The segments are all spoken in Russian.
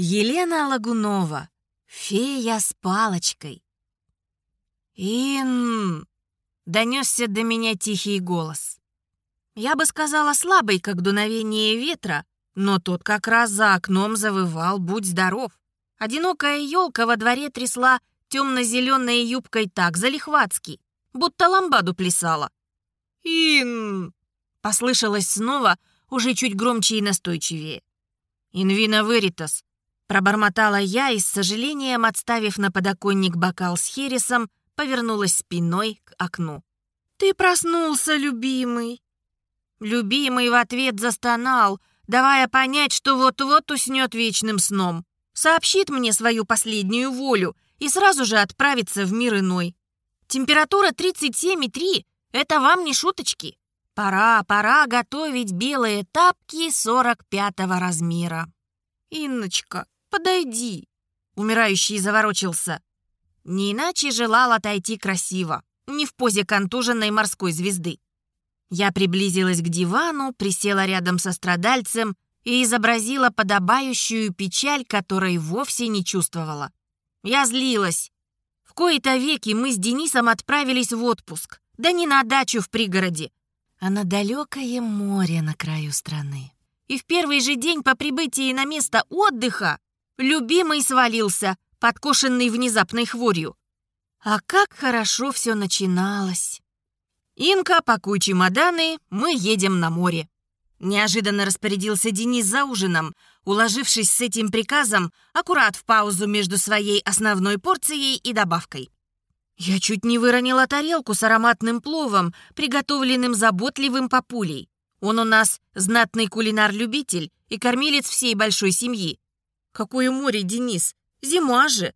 Елена Лагунова. Фея с палочкой. «Ин!» — донесся до меня тихий голос. Я бы сказала слабый, как дуновение ветра, но тот как раз за окном завывал «Будь здоров!». Одинокая елка во дворе трясла темно-зеленой юбкой так залихватски, будто ламбаду плясала. «Ин!» — послышалось снова, уже чуть громче и настойчивее. «Инвина веритас!» — пробормотала я и с сожалением, отставив на подоконник бокал с хересом, повернулась спиной к окну. «Ты проснулся, любимый!» Любимый в ответ застонал, давая понять, что вот-вот уснет вечным сном. Сообщит мне свою последнюю волю и сразу же отправится в мир иной. Температура 37,3 — это вам не шуточки. Пора, пора готовить белые тапки 45 размера. «Инночка, подойди!» Умирающий заворочился. Не иначе желал отойти красиво, не в позе контуженной морской звезды. Я приблизилась к дивану, присела рядом со страдальцем и изобразила подобающую печаль, которой вовсе не чувствовала. Я злилась. В кои-то веки мы с Денисом отправились в отпуск. Да не на дачу в пригороде, а на далекое море на краю страны. И в первый же день по прибытии на место отдыха любимый свалился, подкошенный внезапной хворью. А как хорошо все начиналось. «Инка, пакуй чемоданы, мы едем на море». Неожиданно распорядился Денис за ужином, уложившись с этим приказом аккурат в паузу между своей основной порцией и добавкой. Я чуть не выронила тарелку с ароматным пловом, приготовленным заботливым папулей. Он у нас знатный кулинар-любитель и кормилец всей большой семьи. Какое море, Денис! Зима же!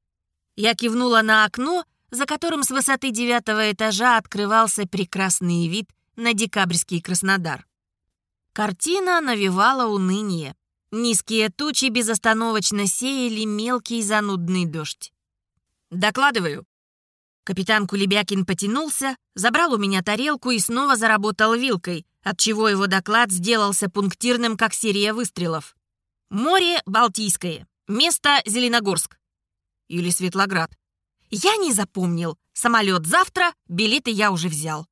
Я кивнула на окно за которым с высоты девятого этажа открывался прекрасный вид на декабрьский Краснодар. Картина навевала уныние. Низкие тучи безостановочно сеяли мелкий занудный дождь. «Докладываю». Капитан Кулебякин потянулся, забрал у меня тарелку и снова заработал вилкой, отчего его доклад сделался пунктирным, как серия выстрелов. «Море Балтийское. Место Зеленогорск». Или Светлоград. Я не запомнил. Самолет завтра, билеты я уже взял.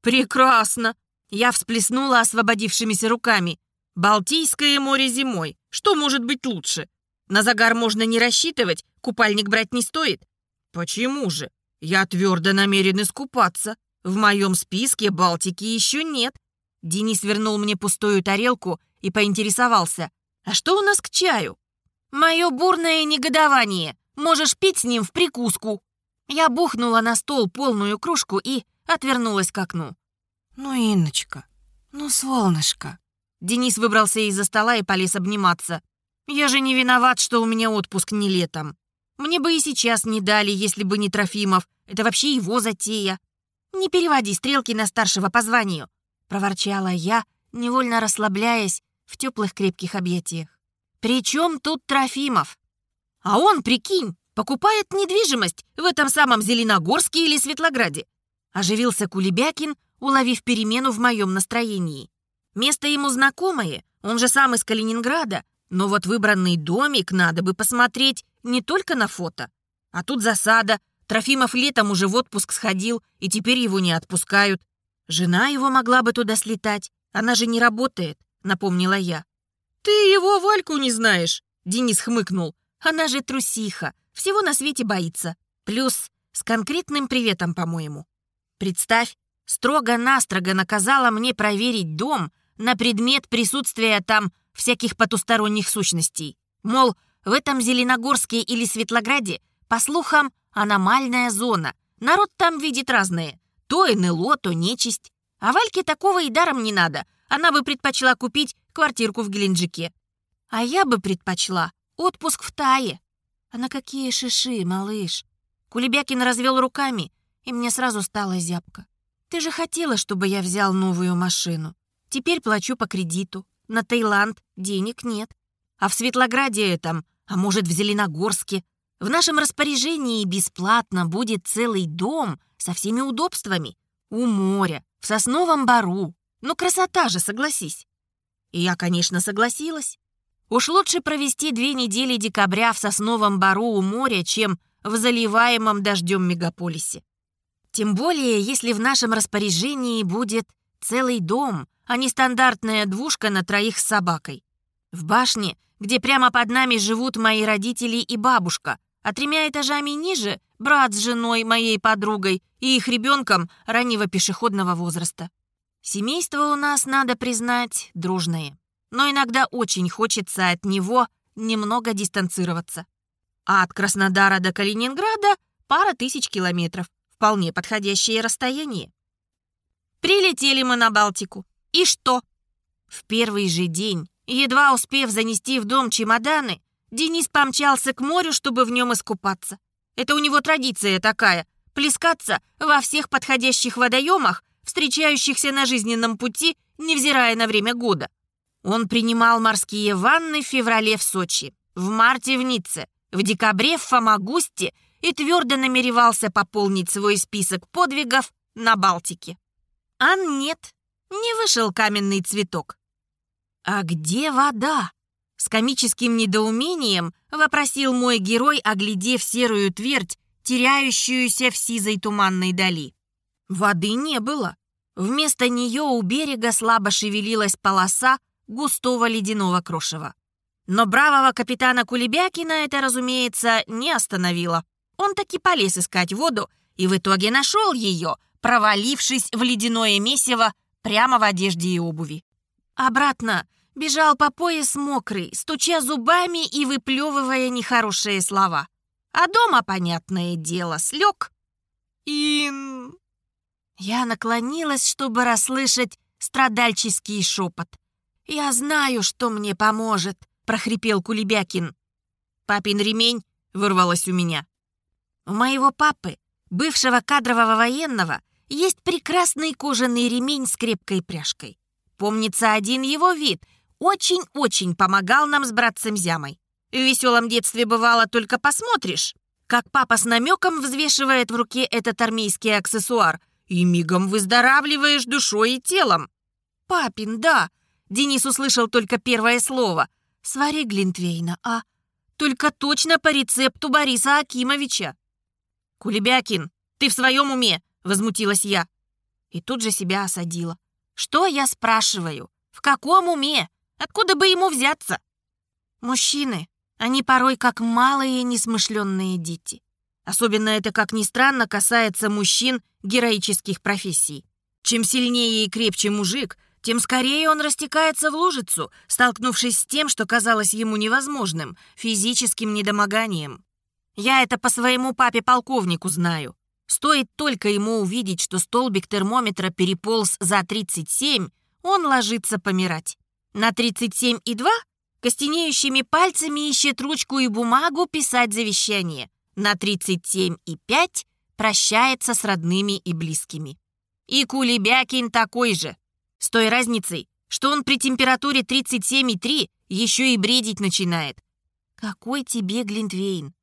Прекрасно. Я всплеснула освободившимися руками. Балтийское море зимой. Что может быть лучше? На загар можно не рассчитывать, купальник брать не стоит. Почему же? Я твердо намерен искупаться. В моем списке Балтики еще нет. Денис вернул мне пустую тарелку и поинтересовался. А что у нас к чаю? Мое бурное негодование. Можешь пить с ним в прикуску». Я бухнула на стол полную кружку и отвернулась к окну. «Ну, Инночка, ну, солнышко». Денис выбрался из-за стола и полез обниматься. «Я же не виноват, что у меня отпуск не летом. Мне бы и сейчас не дали, если бы не Трофимов. Это вообще его затея. Не переводи стрелки на старшего по званию», — проворчала я, невольно расслабляясь в теплых крепких объятиях. «При чем тут Трофимов? А он, прикинь, покупает недвижимость в этом самом Зеленогорске или Светлограде. Оживился Кулебякин, уловив перемену в моем настроении. Место ему знакомое, он же сам из Калининграда, но вот выбранный домик надо бы посмотреть не только на фото. А тут засада, Трофимов летом уже в отпуск сходил, и теперь его не отпускают. Жена его могла бы туда слетать, она же не работает, напомнила я. «Ты его Вальку не знаешь?» Денис хмыкнул. Она же трусиха, всего на свете боится. Плюс с конкретным приветом, по-моему. Представь, строго-настрого наказала мне проверить дом на предмет присутствия там всяких потусторонних сущностей. Мол, в этом Зеленогорске или Светлограде, по слухам, аномальная зона. Народ там видит разное. То НЛО, то нечисть. А Вальке такого и даром не надо. Она бы предпочла купить квартирку в Геленджике. А я бы предпочла Отпуск в Тае. А на какие шиши, малыш? Кулебякин развел руками, и мне сразу стало зябко. Ты же хотела, чтобы я взял новую машину. Теперь плачу по кредиту. На Таиланд денег нет. А в Светлограде этом, а может, в Зеленогорске, в нашем распоряжении бесплатно будет целый дом со всеми удобствами. У моря, в сосновом бару. Ну, красота же, согласись. И я, конечно, согласилась. Уж лучше провести две недели декабря в сосновом бару у моря, чем в заливаемом дождем мегаполисе. Тем более, если в нашем распоряжении будет целый дом, а не стандартная двушка на троих с собакой. В башне, где прямо под нами живут мои родители и бабушка, а тремя этажами ниже — брат с женой, моей подругой и их ребенком раннего пешеходного возраста. Семейство у нас, надо признать, дружное. Но иногда очень хочется от него немного дистанцироваться. А от Краснодара до Калининграда пара тысяч километров. Вполне подходящее расстояние. Прилетели мы на Балтику. И что? В первый же день, едва успев занести в дом чемоданы, Денис помчался к морю, чтобы в нем искупаться. Это у него традиция такая — плескаться во всех подходящих водоемах, встречающихся на жизненном пути, невзирая на время года. Он принимал морские ванны в феврале в Сочи, в марте в Ницце, в декабре в Фомагусте и твердо намеревался пополнить свой список подвигов на Балтике. А нет, не вышел каменный цветок. «А где вода?» С комическим недоумением вопросил мой герой, оглядев серую твердь, теряющуюся в сизой туманной дали. Воды не было. Вместо нее у берега слабо шевелилась полоса густого ледяного крошева. Но бравого капитана Кулебякина это, разумеется, не остановило. Он таки полез искать воду и в итоге нашел ее, провалившись в ледяное месиво прямо в одежде и обуви. Обратно бежал по пояс мокрый, стуча зубами и выплевывая нехорошие слова. А дома, понятное дело, слег. «Ин...» Я наклонилась, чтобы расслышать страдальческий шепот. «Я знаю, что мне поможет», — прохрипел Кулебякин. «Папин ремень» вырвалось у меня. У моего папы, бывшего кадрового военного, есть прекрасный кожаный ремень с крепкой пряжкой. Помнится, один его вид очень-очень помогал нам с братцем Зямой. В веселом детстве бывало только посмотришь, как папа с намеком взвешивает в руке этот армейский аксессуар, и мигом выздоравливаешь душой и телом. «Папин, да!» Денис услышал только первое слово. «Свари Глинтвейна, а? Только точно по рецепту Бориса Акимовича». «Кулебякин, ты в своем уме?» — возмутилась я. И тут же себя осадила. «Что я спрашиваю? В каком уме? Откуда бы ему взяться?» Мужчины, они порой как малые несмышленные дети. Особенно это, как ни странно, касается мужчин героических профессий. Чем сильнее и крепче мужик, тем скорее он растекается в лужицу, столкнувшись с тем, что казалось ему невозможным, физическим недомоганием. Я это по своему папе-полковнику знаю. Стоит только ему увидеть, что столбик термометра переполз за 37, он ложится помирать. На 37,2 костенеющими пальцами ищет ручку и бумагу писать завещание. На 37,5 прощается с родными и близкими. И Кулебякин такой же. С той разницей, что он при температуре 37,3 еще и бредить начинает. Какой тебе Глинтвейн?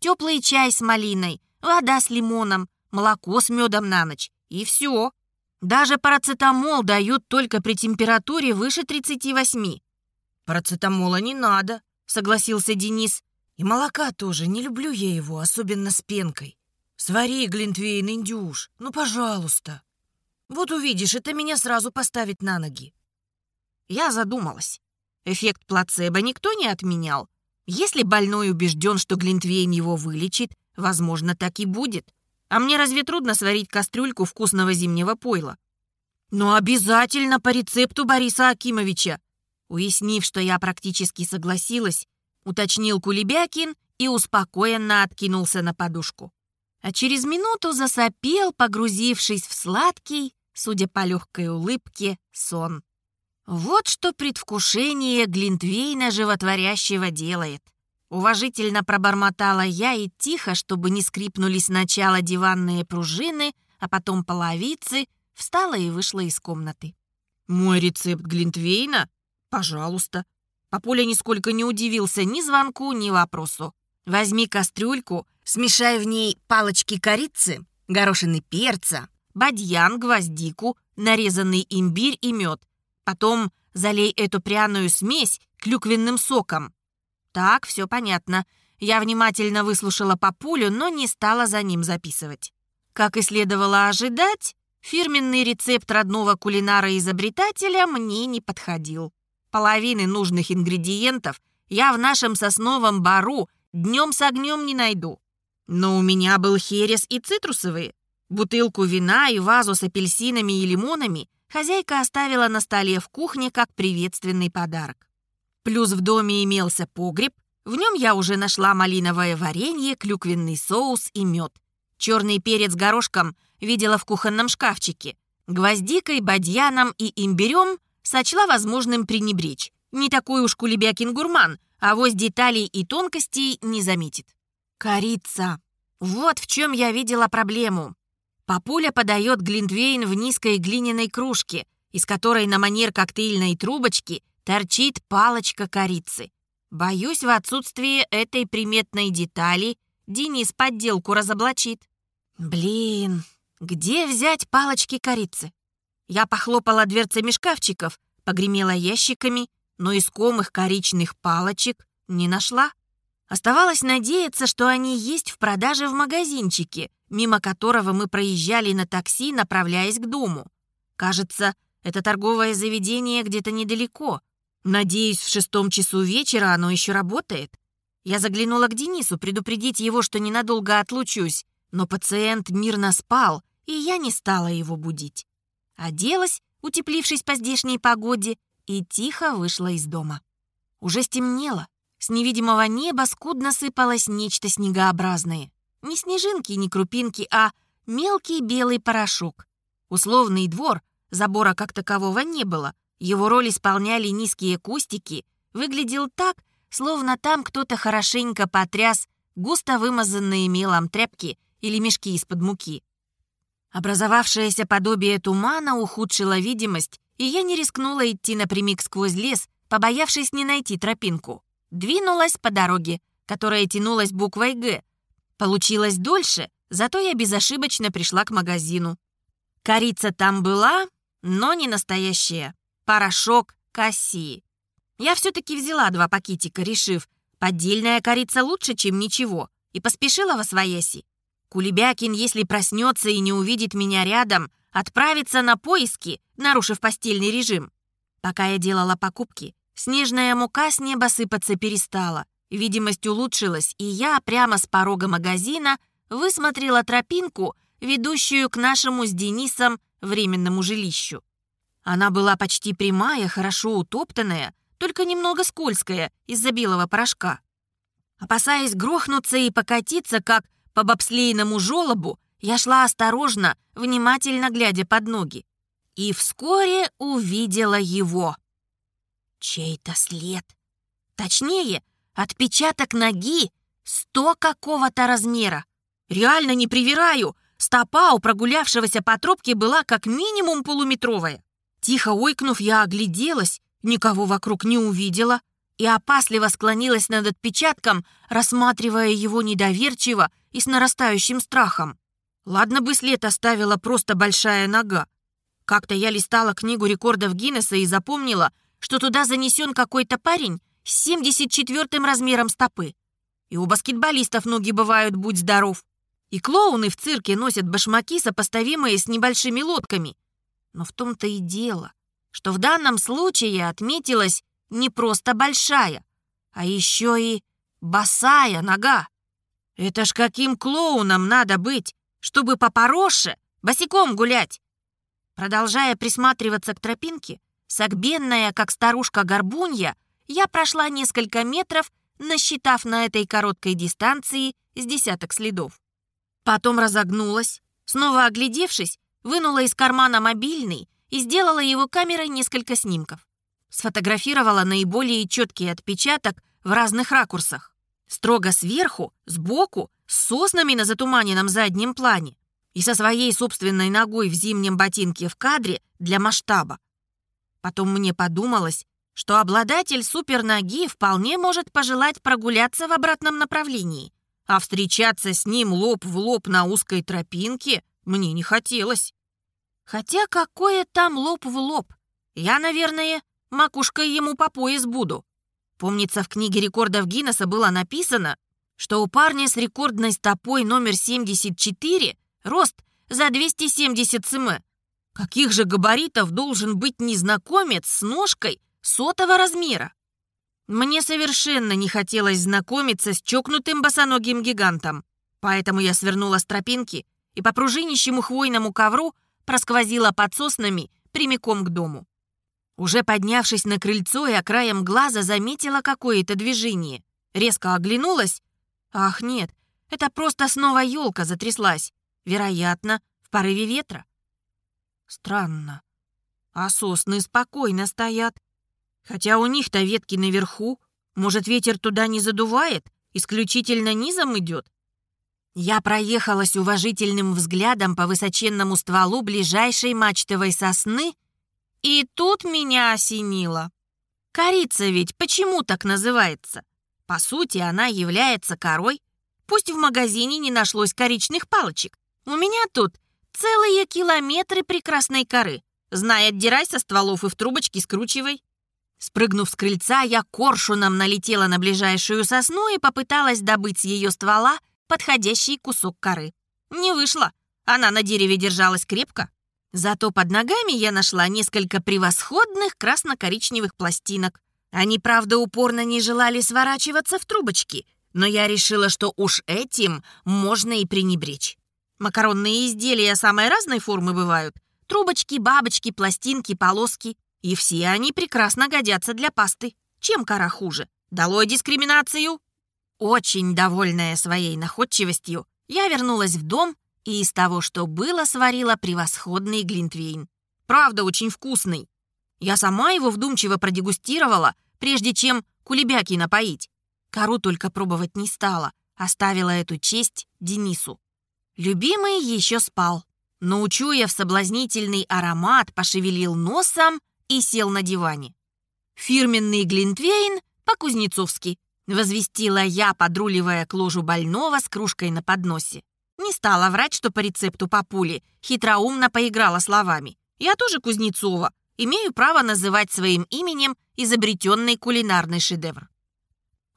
Теплый чай с малиной, вода с лимоном, молоко с медом на ночь. И все. Даже парацетамол дают только при температуре выше 38. Парацетамола не надо, согласился Денис. И молока тоже, не люблю я его, особенно с пенкой. Свари, Глинтвейн, индюш, ну, пожалуйста. Вот увидишь, это меня сразу поставит на ноги. Я задумалась. Эффект плацебо никто не отменял. Если больной убежден, что Глинтвейн его вылечит, возможно, так и будет. А мне разве трудно сварить кастрюльку вкусного зимнего пойла? Но обязательно по рецепту Бориса Акимовича. Уяснив, что я практически согласилась, уточнил Кулебякин и успокоенно откинулся на подушку. А через минуту засопел, погрузившись в сладкий, судя по легкой улыбке, сон. Вот что предвкушение Глинтвейна животворящего делает. Уважительно пробормотала я и тихо, чтобы не скрипнули сначала диванные пружины, а потом половицы, встала и вышла из комнаты. «Мой рецепт Глинтвейна? Пожалуйста». Папуля нисколько не удивился ни звонку, ни вопросу. «Возьми кастрюльку, смешай в ней палочки корицы, горошины перца, бадьян, гвоздику, нарезанный имбирь и мед. Потом залей эту пряную смесь клюквенным соком. Так, все понятно. Я внимательно выслушала папулю, но не стала за ним записывать. Как и следовало ожидать, фирменный рецепт родного кулинара-изобретателя мне не подходил. Половины нужных ингредиентов я в нашем сосновом бару днем с огнем не найду. Но у меня был херес и цитрусовые. Бутылку вина и вазу с апельсинами и лимонами хозяйка оставила на столе в кухне как приветственный подарок. Плюс в доме имелся погреб, в нем я уже нашла малиновое варенье, клюквенный соус и мед. Черный перец горошком видела в кухонном шкафчике. Гвоздикой, бадьяном и имбирем сочла возможным пренебречь. Не такой уж кулебякин гурман, а вось деталей и тонкостей не заметит. Корица. Вот в чем я видела проблему. Папуля подает глинтвейн в низкой глиняной кружке, из которой на манер коктейльной трубочки торчит палочка корицы. Боюсь, в отсутствие этой приметной детали Денис подделку разоблачит. Блин, где взять палочки корицы? Я похлопала дверцами шкафчиков, погремела ящиками, но искомых коричных палочек не нашла. Оставалось надеяться, что они есть в продаже в магазинчике, мимо которого мы проезжали на такси, направляясь к дому. Кажется, это торговое заведение где-то недалеко. Надеюсь, в шестом часу вечера оно еще работает. Я заглянула к Денису предупредить его, что ненадолго отлучусь, но пациент мирно спал, и я не стала его будить. Оделась, утеплившись по здешней погоде, и тихо вышла из дома. Уже стемнело. С невидимого неба скудно сыпалось нечто снегообразное. Не снежинки, не крупинки, а мелкий белый порошок. Условный двор, забора как такового не было. Его роль исполняли низкие кустики. Выглядел так, словно там кто-то хорошенько потряс густо вымазанные мелом тряпки или мешки из-под муки. Образовавшееся подобие тумана ухудшило видимость, и я не рискнула идти напрямик сквозь лес, побоявшись не найти тропинку. Двинулась по дороге, которая тянулась буквой «Г». Получилось дольше, зато я безошибочно пришла к магазину. Корица там была, но не настоящая. Порошок касси. Я все-таки взяла два пакетика, решив, поддельная корица лучше, чем ничего, и поспешила во свояси. Кулебякин, если проснется и не увидит меня рядом, отправится на поиски, нарушив постельный режим. Пока я делала покупки, снежная мука с неба сыпаться перестала. Видимость улучшилась, и я прямо с порога магазина высмотрела тропинку, ведущую к нашему с Денисом временному жилищу. Она была почти прямая, хорошо утоптанная, только немного скользкая из-за белого порошка. Опасаясь грохнуться и покатиться, как по бобслейному желобу, я шла осторожно, внимательно глядя под ноги. И вскоре увидела его. Чей-то след. Точнее, отпечаток ноги сто какого-то размера. Реально не привираю, стопа у прогулявшегося по тропке была как минимум полуметровая. Тихо ойкнув, я огляделась, никого вокруг не увидела и опасливо склонилась над отпечатком, рассматривая его недоверчиво и с нарастающим страхом. Ладно бы след оставила просто большая нога. Как-то я листала книгу рекордов Гиннесса и запомнила, что туда занесен какой-то парень с 74-м размером стопы. И у баскетболистов ноги бывают «будь здоров». И клоуны в цирке носят башмаки, сопоставимые с небольшими лодками. Но в том-то и дело, что в данном случае отметилась не просто большая, а еще и босая нога. Это ж каким клоуном надо быть, чтобы по пороше босиком гулять? Продолжая присматриваться к тропинке, согбенная, как старушка-горбунья, я прошла несколько метров, насчитав на этой короткой дистанции с десяток следов. Потом разогнулась, снова оглядевшись, вынула из кармана мобильный и сделала его камерой несколько снимков. Сфотографировала наиболее четкий отпечаток в разных ракурсах. Строго сверху, сбоку, с соснами на затуманенном заднем плане и со своей собственной ногой в зимнем ботинке в кадре для масштаба. Потом мне подумалось, что обладатель суперноги вполне может пожелать прогуляться в обратном направлении, а встречаться с ним лоб в лоб на узкой тропинке мне не хотелось. Хотя какое там лоб в лоб? Я, наверное, макушкой ему по пояс буду. Помнится, в книге рекордов Гиннесса было написано, что у парня с рекордной стопой номер 74 рост за 270 см. Каких же габаритов должен быть незнакомец с ножкой сотого размера? Мне совершенно не хотелось знакомиться с чокнутым босоногим гигантом, поэтому я свернула с тропинки и по пружинищему хвойному ковру просквозила под соснами прямиком к дому. Уже поднявшись на крыльцо, я краем глаза заметила какое-то движение. Резко оглянулась. Ах, нет, это просто снова елка затряслась. Вероятно, в порыве ветра. Странно. А сосны спокойно стоят. Хотя у них-то ветки наверху. Может, ветер туда не задувает? Исключительно низом идет? Я проехалась уважительным взглядом по высоченному стволу ближайшей мачтовой сосны и тут меня осенило. Корица ведь почему так называется? По сути, она является корой. Пусть в магазине не нашлось коричных палочек. У меня тут целые километры прекрасной коры. Знай, отдирай со стволов и в трубочки скручивай. Спрыгнув с крыльца, я коршуном налетела на ближайшую сосну и попыталась добыть с ее ствола подходящий кусок коры. Не вышло. Она на дереве держалась крепко. Зато под ногами я нашла несколько превосходных красно-коричневых пластинок. Они, правда, упорно не желали сворачиваться в трубочки, но я решила, что уж этим можно и пренебречь. Макаронные изделия самой разной формы бывают. Трубочки, бабочки, пластинки, полоски. И все они прекрасно годятся для пасты. Чем кора хуже? Долой дискриминацию? Очень довольная своей находчивостью, я вернулась в дом и из того, что было, сварила превосходный глинтвейн. Правда, очень вкусный. Я сама его вдумчиво продегустировала, прежде чем кулебяки напоить. Кору только пробовать не стала, оставила эту честь Денису. Любимый еще спал, но, учуяв соблазнительный аромат, пошевелил носом и сел на диване. Фирменный глинтвейн по-кузнецовски, возвестила я, подруливая к ложу больного с кружкой на подносе. Не стала врать, что по рецепту папули. Хитроумно поиграла словами. Я тоже Кузнецова. Имею право называть своим именем изобретенный кулинарный шедевр.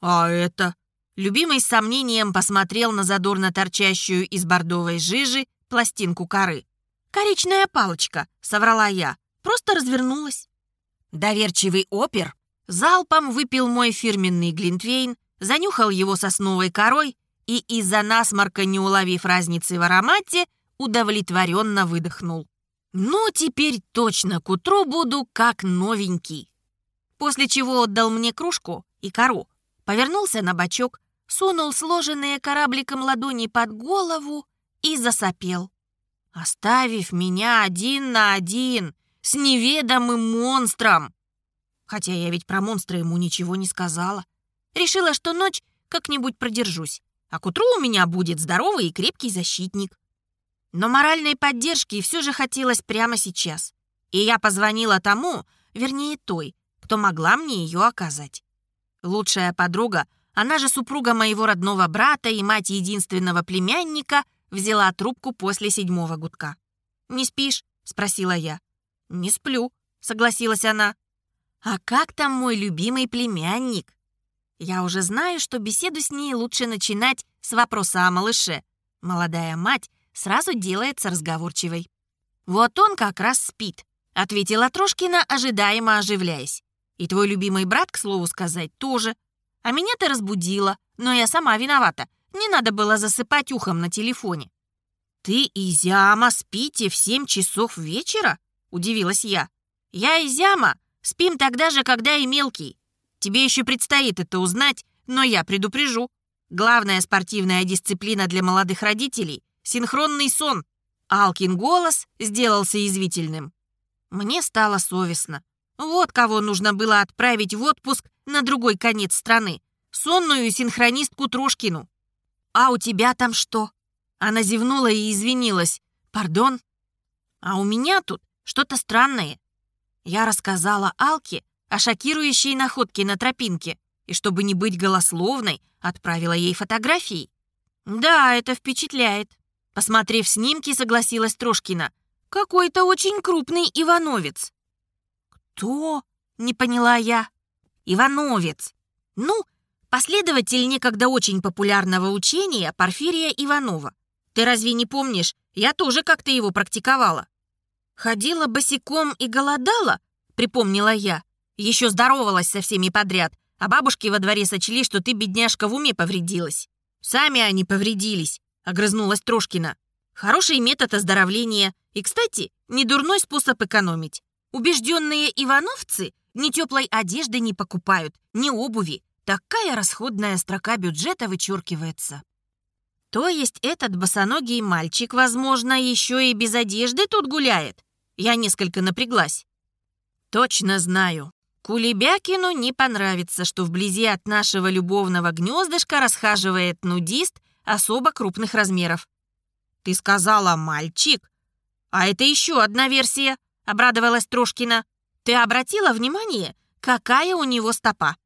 А это? Любимый с сомнением посмотрел на задорно торчащую из бордовой жижи пластинку коры. «Коричная палочка», — соврала я. Просто развернулась. Доверчивый опер залпом выпил мой фирменный глинтвейн, занюхал его сосновой корой и из-за насморка, не уловив разницы в аромате, удовлетворенно выдохнул. «Ну, теперь точно к утру буду как новенький». После чего отдал мне кружку и кору, повернулся на бочок, сунул сложенные корабликом ладони под голову и засопел, оставив меня один на один с неведомым монстром. Хотя я ведь про монстра ему ничего не сказала. Решила, что ночь как-нибудь продержусь а к утру у меня будет здоровый и крепкий защитник. Но моральной поддержки все же хотелось прямо сейчас. И я позвонила тому, вернее той, кто могла мне ее оказать. Лучшая подруга, она же супруга моего родного брата и мать единственного племянника, взяла трубку после седьмого гудка. «Не спишь?» — спросила я. «Не сплю», — согласилась она. «А как там мой любимый племянник?» Я уже знаю, что беседу с ней лучше начинать с вопроса о малыше. Молодая мать сразу делается разговорчивой. «Вот он как раз спит», — ответила Трошкина, ожидаемо оживляясь. «И твой любимый брат, к слову сказать, тоже. А меня ты разбудила, но я сама виновата. Не надо было засыпать ухом на телефоне». «Ты и Зяма спите в семь часов вечера?» — удивилась я. «Я и Зяма спим тогда же, когда и мелкий. Тебе еще предстоит это узнать, но я предупрежу. Главная спортивная дисциплина для молодых родителей — синхронный сон. Алкин голос сделался язвительным. Мне стало совестно. Вот кого нужно было отправить в отпуск на другой конец страны. Сонную синхронистку Трошкину. «А у тебя там что?» Она зевнула и извинилась. «Пардон?» «А у меня тут что-то странное». Я рассказала Алке о шокирующей находке на тропинке и, чтобы не быть голословной, отправила ей фотографии. «Да, это впечатляет». Посмотрев снимки, согласилась Трошкина. «Какой-то очень крупный Ивановец». «Кто?» — Не поняла я. Ивановец. Ну, последователь некогда очень популярного учения Порфирия Иванова. Ты разве не помнишь? Я тоже как-то его практиковала. Ходила босиком и голодала, припомнила я. Еще здоровалась со всеми подряд, а бабушки во дворе сочли, что ты, бедняжка, в уме повредилась. Сами они повредились, огрызнулась Трошкина. Хороший метод оздоровления и, кстати, не дурной способ экономить. Убежденные ивановцы ни теплой одежды не покупают, ни обуви. Такая расходная строка бюджета вычеркивается. То есть этот босоногий мальчик, возможно, еще и без одежды тут гуляет? Я несколько напряглась. Точно знаю. Кулебякину не понравится, что вблизи от нашего любовного гнездышка расхаживает нудист особо крупных размеров. Ты сказала «мальчик»? А это еще одна версия, обрадовалась Трошкина. Ты обратила внимание, какая у него стопа?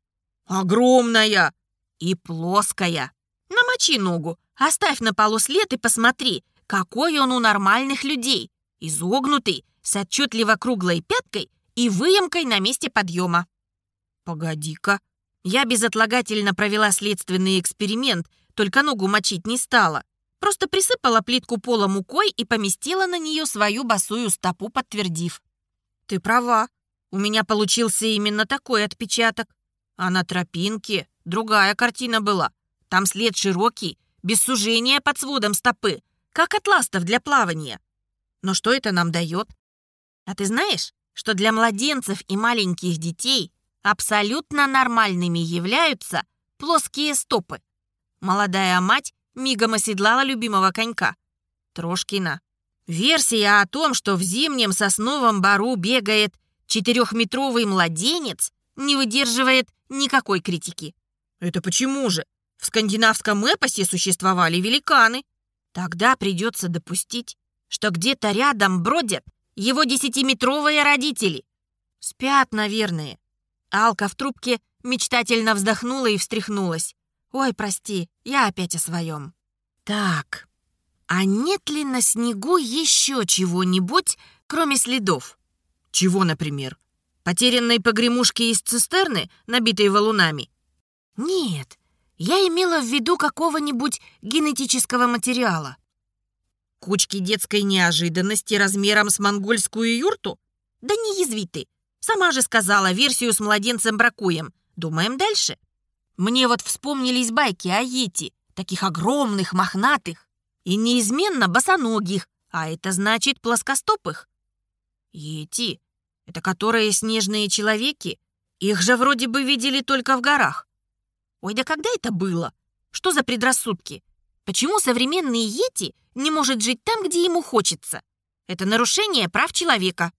Огромная и плоская. Намочи ногу, оставь на полу след и посмотри, какой он у нормальных людей. Изогнутый, с отчетливо круглой пяткой и выемкой на месте подъема. Погоди-ка. Я безотлагательно провела следственный эксперимент, только ногу мочить не стала. Просто присыпала плитку пола мукой и поместила на нее свою босую стопу, подтвердив. Ты права. У меня получился именно такой отпечаток. А на тропинке другая картина была. Там след широкий, без сужения под сводом стопы, как от ластов для плавания. Но что это нам дает? А ты знаешь, что для младенцев и маленьких детей абсолютно нормальными являются плоские стопы? Молодая мать мигом оседлала любимого конька. Трошкина. Версия о том, что в зимнем сосновом бару бегает четырехметровый младенец, не выдерживает никакой критики. Это почему же? В скандинавском эпосе существовали великаны. Тогда придется допустить, что где-то рядом бродят его десятиметровые родители. Спят, наверное. Алка в трубке мечтательно вздохнула и встряхнулась. «Ой, прости, я опять о своем». «Так, а нет ли на снегу еще чего-нибудь, кроме следов?» «Чего, например? Потерянной погремушки из цистерны, набитой валунами?» «Нет, я имела в виду какого-нибудь генетического материала». Кучки детской неожиданности размером с монгольскую юрту? Да не язви ты. Сама же сказала, версию с младенцем бракуем. Думаем дальше. Мне вот вспомнились байки о Йети, таких огромных, мохнатых и неизменно босоногих, а это значит плоскостопых. Йети — это которые снежные человеки? Их же вроде бы видели только в горах. Ой, да когда это было? Что за предрассудки? Почему современный Йети не может жить там, где ему хочется? Это нарушение прав человека.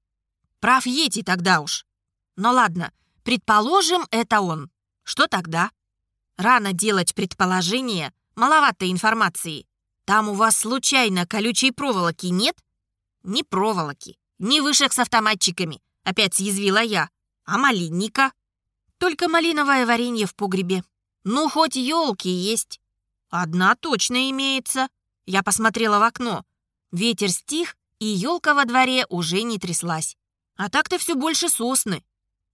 Прав Йети тогда уж. Но ладно, предположим, это он. Что тогда? Рано делать предположения, маловато информации. Там у вас случайно колючей проволоки нет? Ни проволоки, ни вышек с автоматчиками, опять съязвила я. А малинника? Только малиновое варенье в погребе. Ну, хоть елки есть. «Одна точно имеется». Я посмотрела в окно. Ветер стих, и елка во дворе уже не тряслась. А так-то все больше сосны.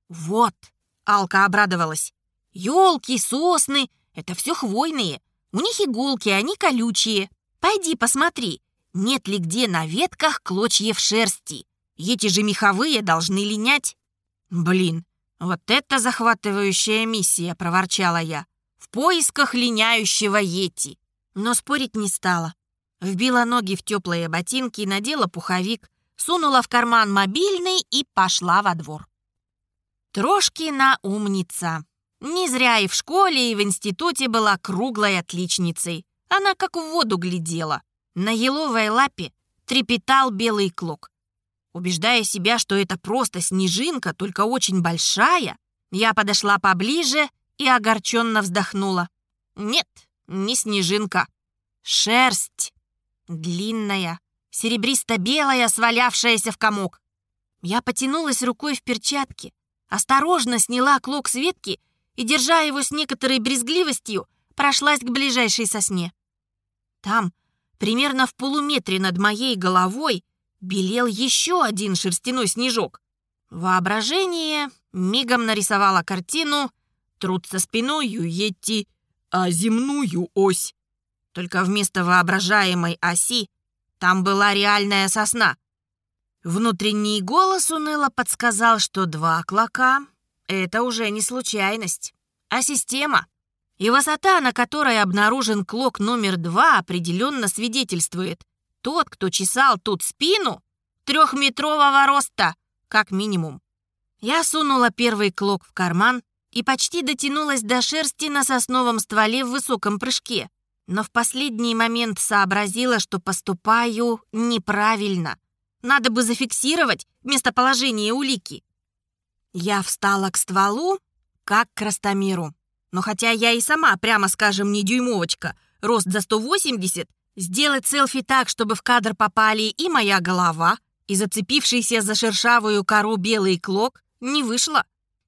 «Вот!» — Алка обрадовалась. «Елки, сосны — это все хвойные. У них иголки, они колючие. Пойди посмотри, нет ли где на ветках клочьев шерсти. Эти же меховые должны линять». «Блин, вот это захватывающая миссия!» — проворчала я в поисках линяющего Йети. Но спорить не стала. Вбила ноги в теплые ботинки, надела пуховик, сунула в карман мобильный и пошла во двор. Трошкина умница. Не зря и в школе, и в институте была круглой отличницей. Она как в воду глядела. На еловой лапе трепетал белый клок. Убеждая себя, что это просто снежинка, только очень большая, я подошла поближе и огорченно вздохнула. Нет, не снежинка. Шерсть. Длинная, серебристо-белая, свалявшаяся в комок. Я потянулась рукой в перчатке, осторожно сняла клок с ветки и, держа его с некоторой брезгливостью, прошлась к ближайшей сосне. Там, примерно в полуметре над моей головой, белел еще один шерстяной снежок. Воображение Мигом нарисовала картину «Труд со спиною Йети, а земную ось». Только вместо воображаемой оси там была реальная сосна. Внутренний голос уныло подсказал, что два клока — это уже не случайность, а система. И высота, на которой обнаружен клок номер два, определенно свидетельствует. Тот, кто чесал тут спину, трехметрового роста, как минимум. Я сунула первый клок в карман и почти дотянулась до шерсти на сосновом стволе в высоком прыжке но в последний момент сообразила, что поступаю неправильно. Надо бы зафиксировать местоположение улики. Я встала к стволу, как к Растамиру. Но хотя я и сама, прямо скажем, не дюймовочка, рост за 180, сделать селфи так, чтобы в кадр попали и моя голова, и зацепившийся за шершавую кору белый клок, не вышло.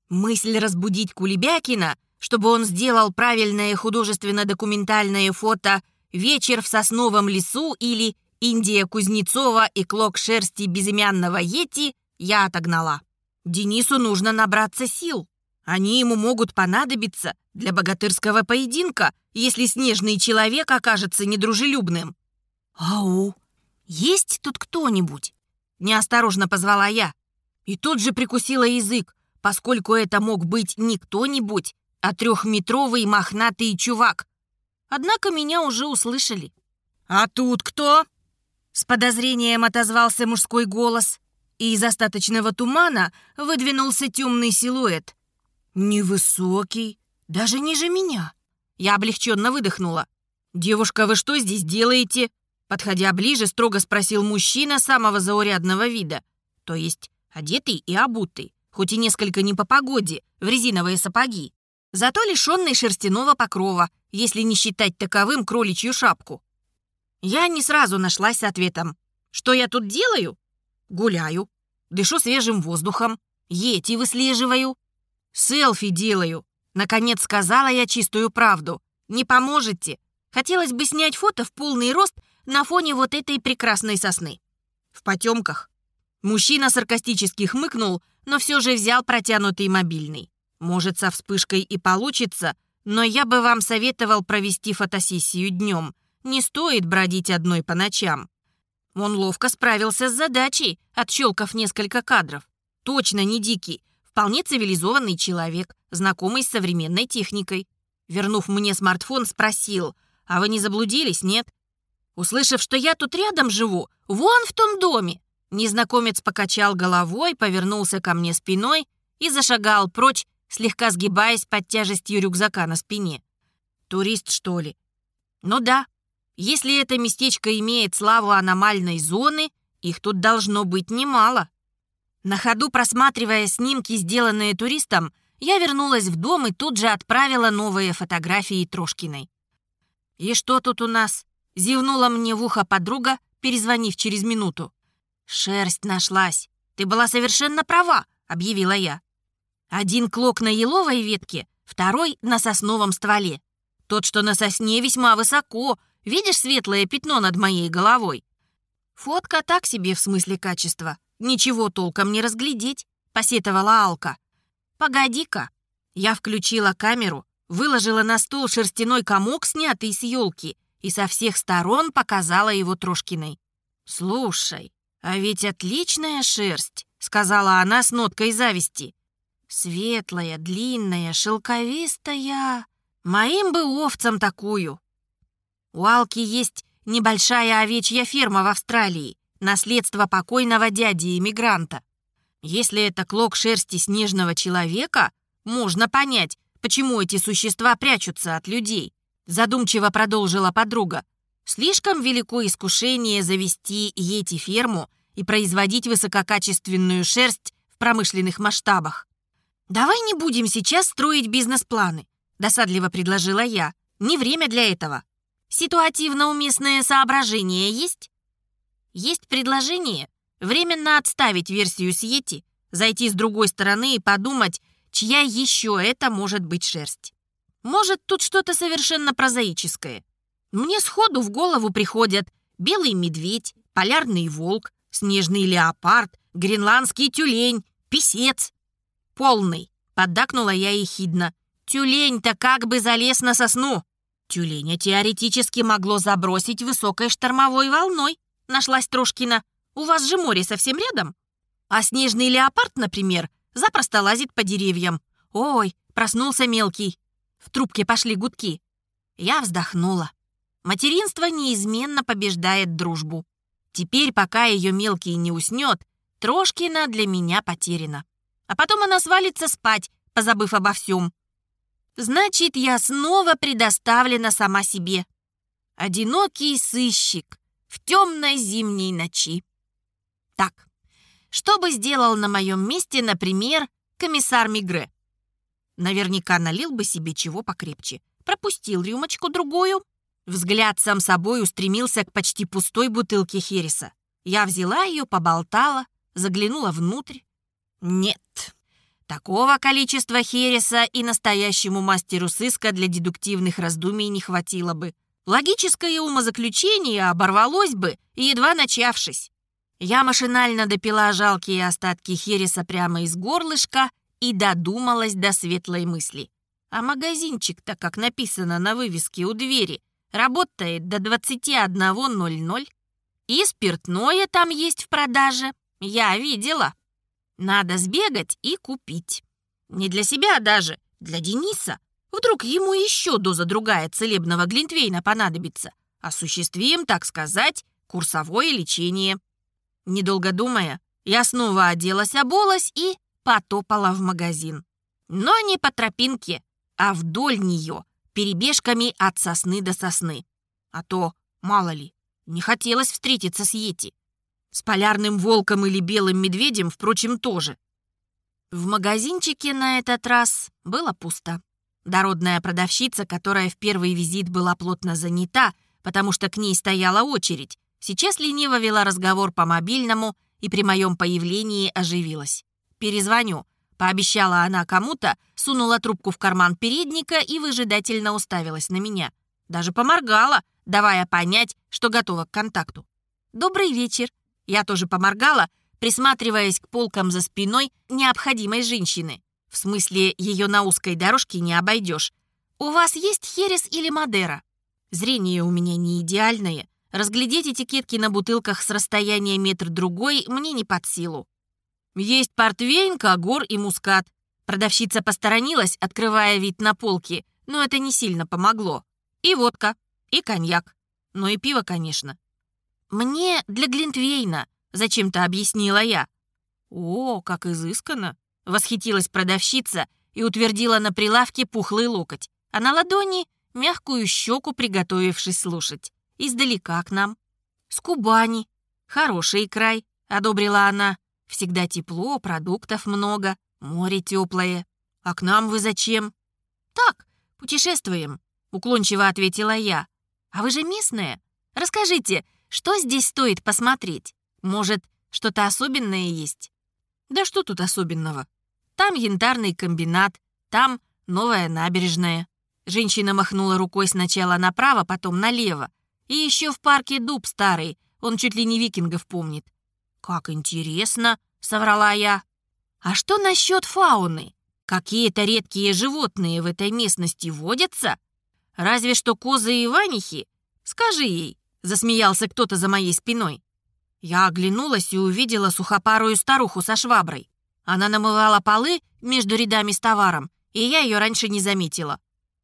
Мысль разбудить Кулебякина чтобы он сделал правильное художественно-документальное фото «Вечер в сосновом лесу» или «Индия Кузнецова и клок шерсти безымянного Йети», я отогнала. Денису нужно набраться сил. Они ему могут понадобиться для богатырского поединка, если снежный человек окажется недружелюбным. «Ау, есть тут кто-нибудь?» Неосторожно позвала я. И тут же прикусила язык, поскольку это мог быть не кто-нибудь, а трехметровый мохнатый чувак. Однако меня уже услышали. «А тут кто?» С подозрением отозвался мужской голос, и из остаточного тумана выдвинулся темный силуэт. Невысокий, даже ниже меня. Я облегченно выдохнула. «Девушка, вы что здесь делаете?» Подходя ближе, строго спросил мужчина самого заурядного вида. То есть одетый и обутый, хоть и несколько не по погоде, в резиновые сапоги зато лишенный шерстяного покрова, если не считать таковым кроличью шапку. Я не сразу нашлась с ответом. Что я тут делаю? Гуляю, дышу свежим воздухом, ети выслеживаю, селфи делаю. Наконец сказала я чистую правду. Не поможете? Хотелось бы снять фото в полный рост на фоне вот этой прекрасной сосны. В потемках. Мужчина саркастически хмыкнул, но все же взял протянутый мобильный. Может, со вспышкой и получится, но я бы вам советовал провести фотосессию днем. Не стоит бродить одной по ночам. Он ловко справился с задачей, отщелкав несколько кадров. Точно не дикий, вполне цивилизованный человек, знакомый с современной техникой. Вернув мне смартфон, спросил, «А вы не заблудились, нет?» Услышав, что я тут рядом живу, вон в том доме, незнакомец покачал головой, повернулся ко мне спиной и зашагал прочь, слегка сгибаясь под тяжестью рюкзака на спине. Турист, что ли? Ну да. Если это местечко имеет славу аномальной зоны, их тут должно быть немало. На ходу просматривая снимки, сделанные туристом, я вернулась в дом и тут же отправила новые фотографии Трошкиной. «И что тут у нас?» — зевнула мне в ухо подруга, перезвонив через минуту. «Шерсть нашлась. Ты была совершенно права», — объявила я. Один клок на еловой ветке, второй на сосновом стволе. Тот, что на сосне, весьма высоко. Видишь светлое пятно над моей головой? Фотка так себе в смысле качества. Ничего толком не разглядеть, посетовала Алка. Погоди-ка. Я включила камеру, выложила на стол шерстяной комок, снятый с елки, и со всех сторон показала его Трошкиной. «Слушай, а ведь отличная шерсть», — сказала она с ноткой зависти. Светлая, длинная, шелковистая. Моим бы овцам такую. У Алки есть небольшая овечья ферма в Австралии, наследство покойного дяди-иммигранта. Если это клок шерсти снежного человека, можно понять, почему эти существа прячутся от людей. Задумчиво продолжила подруга. Слишком велико искушение завести йети-ферму и производить высококачественную шерсть в промышленных масштабах. «Давай не будем сейчас строить бизнес-планы», — досадливо предложила я. «Не время для этого. Ситуативно уместное соображение есть?» «Есть предложение временно отставить версию с Йети, зайти с другой стороны и подумать, чья еще это может быть шерсть. Может, тут что-то совершенно прозаическое. Мне сходу в голову приходят белый медведь, полярный волк, снежный леопард, гренландский тюлень, писец. «Полный», — поддакнула я ехидно. «Тюлень-то как бы залез на сосну». «Тюленя теоретически могло забросить высокой штормовой волной», — нашлась Трошкина. «У вас же море совсем рядом. А снежный леопард, например, запросто лазит по деревьям. Ой, проснулся мелкий. В трубке пошли гудки. Я вздохнула. Материнство неизменно побеждает дружбу. Теперь, пока ее мелкий не уснет, Трошкина для меня потеряна. А потом она свалится спать, позабыв обо всем. Значит, я снова предоставлена сама себе. Одинокий сыщик в темной зимней ночи. Так, что бы сделал на моем месте, например, комиссар Мигре? Наверняка налил бы себе чего покрепче. Пропустил рюмочку-другую. Взгляд сам собой устремился к почти пустой бутылке Хереса. Я взяла ее, поболтала, заглянула внутрь. Нет, такого количества Хереса и настоящему мастеру сыска для дедуктивных раздумий не хватило бы. Логическое умозаключение оборвалось бы, едва начавшись. Я машинально допила жалкие остатки Хереса прямо из горлышка и додумалась до светлой мысли. А магазинчик-то, как написано на вывеске у двери, работает до 21.00. И спиртное там есть в продаже. Я видела. Надо сбегать и купить. Не для себя даже, для Дениса. Вдруг ему еще доза другая целебного глинтвейна понадобится. Осуществим, так сказать, курсовое лечение. Недолго думая, я снова оделась-обулась и потопала в магазин. Но не по тропинке, а вдоль нее, перебежками от сосны до сосны. А то, мало ли, не хотелось встретиться с Йети. С полярным волком или белым медведем, впрочем, тоже. В магазинчике на этот раз было пусто. Дородная продавщица, которая в первый визит была плотно занята, потому что к ней стояла очередь, сейчас лениво вела разговор по мобильному и при моем появлении оживилась. «Перезвоню», — пообещала она кому-то, сунула трубку в карман передника и выжидательно уставилась на меня. Даже поморгала, давая понять, что готова к контакту. «Добрый вечер», я тоже поморгала, присматриваясь к полкам за спиной необходимой женщины. В смысле, ее на узкой дорожке не обойдешь. «У вас есть херес или мадера?» Зрение у меня не идеальное. Разглядеть этикетки на бутылках с расстояния метр-другой мне не под силу. «Есть портвейн, когор и мускат». Продавщица посторонилась, открывая вид на полки, но это не сильно помогло. И водка, и коньяк. Ну и пиво, конечно. «Мне для Глинтвейна», — зачем-то объяснила я. «О, как изысканно!» — восхитилась продавщица и утвердила на прилавке пухлый локоть, а на ладони — мягкую щеку, приготовившись слушать. Издалека к нам. «С Кубани. Хороший край», — одобрила она. «Всегда тепло, продуктов много, море теплое. А к нам вы зачем?» «Так, путешествуем», — уклончиво ответила я. «А вы же местная? Расскажите, что здесь стоит посмотреть? Может, что-то особенное есть? Да что тут особенного? Там янтарный комбинат, там новая набережная. Женщина махнула рукой сначала направо, потом налево. И еще в парке дуб старый, он чуть ли не викингов помнит. «Как интересно!» — соврала я. «А что насчет фауны? Какие-то редкие животные в этой местности водятся? Разве что козы и ванихи? Скажи ей, Засмеялся кто-то за моей спиной. Я оглянулась и увидела сухопарую старуху со шваброй. Она намывала полы между рядами с товаром, и я ее раньше не заметила.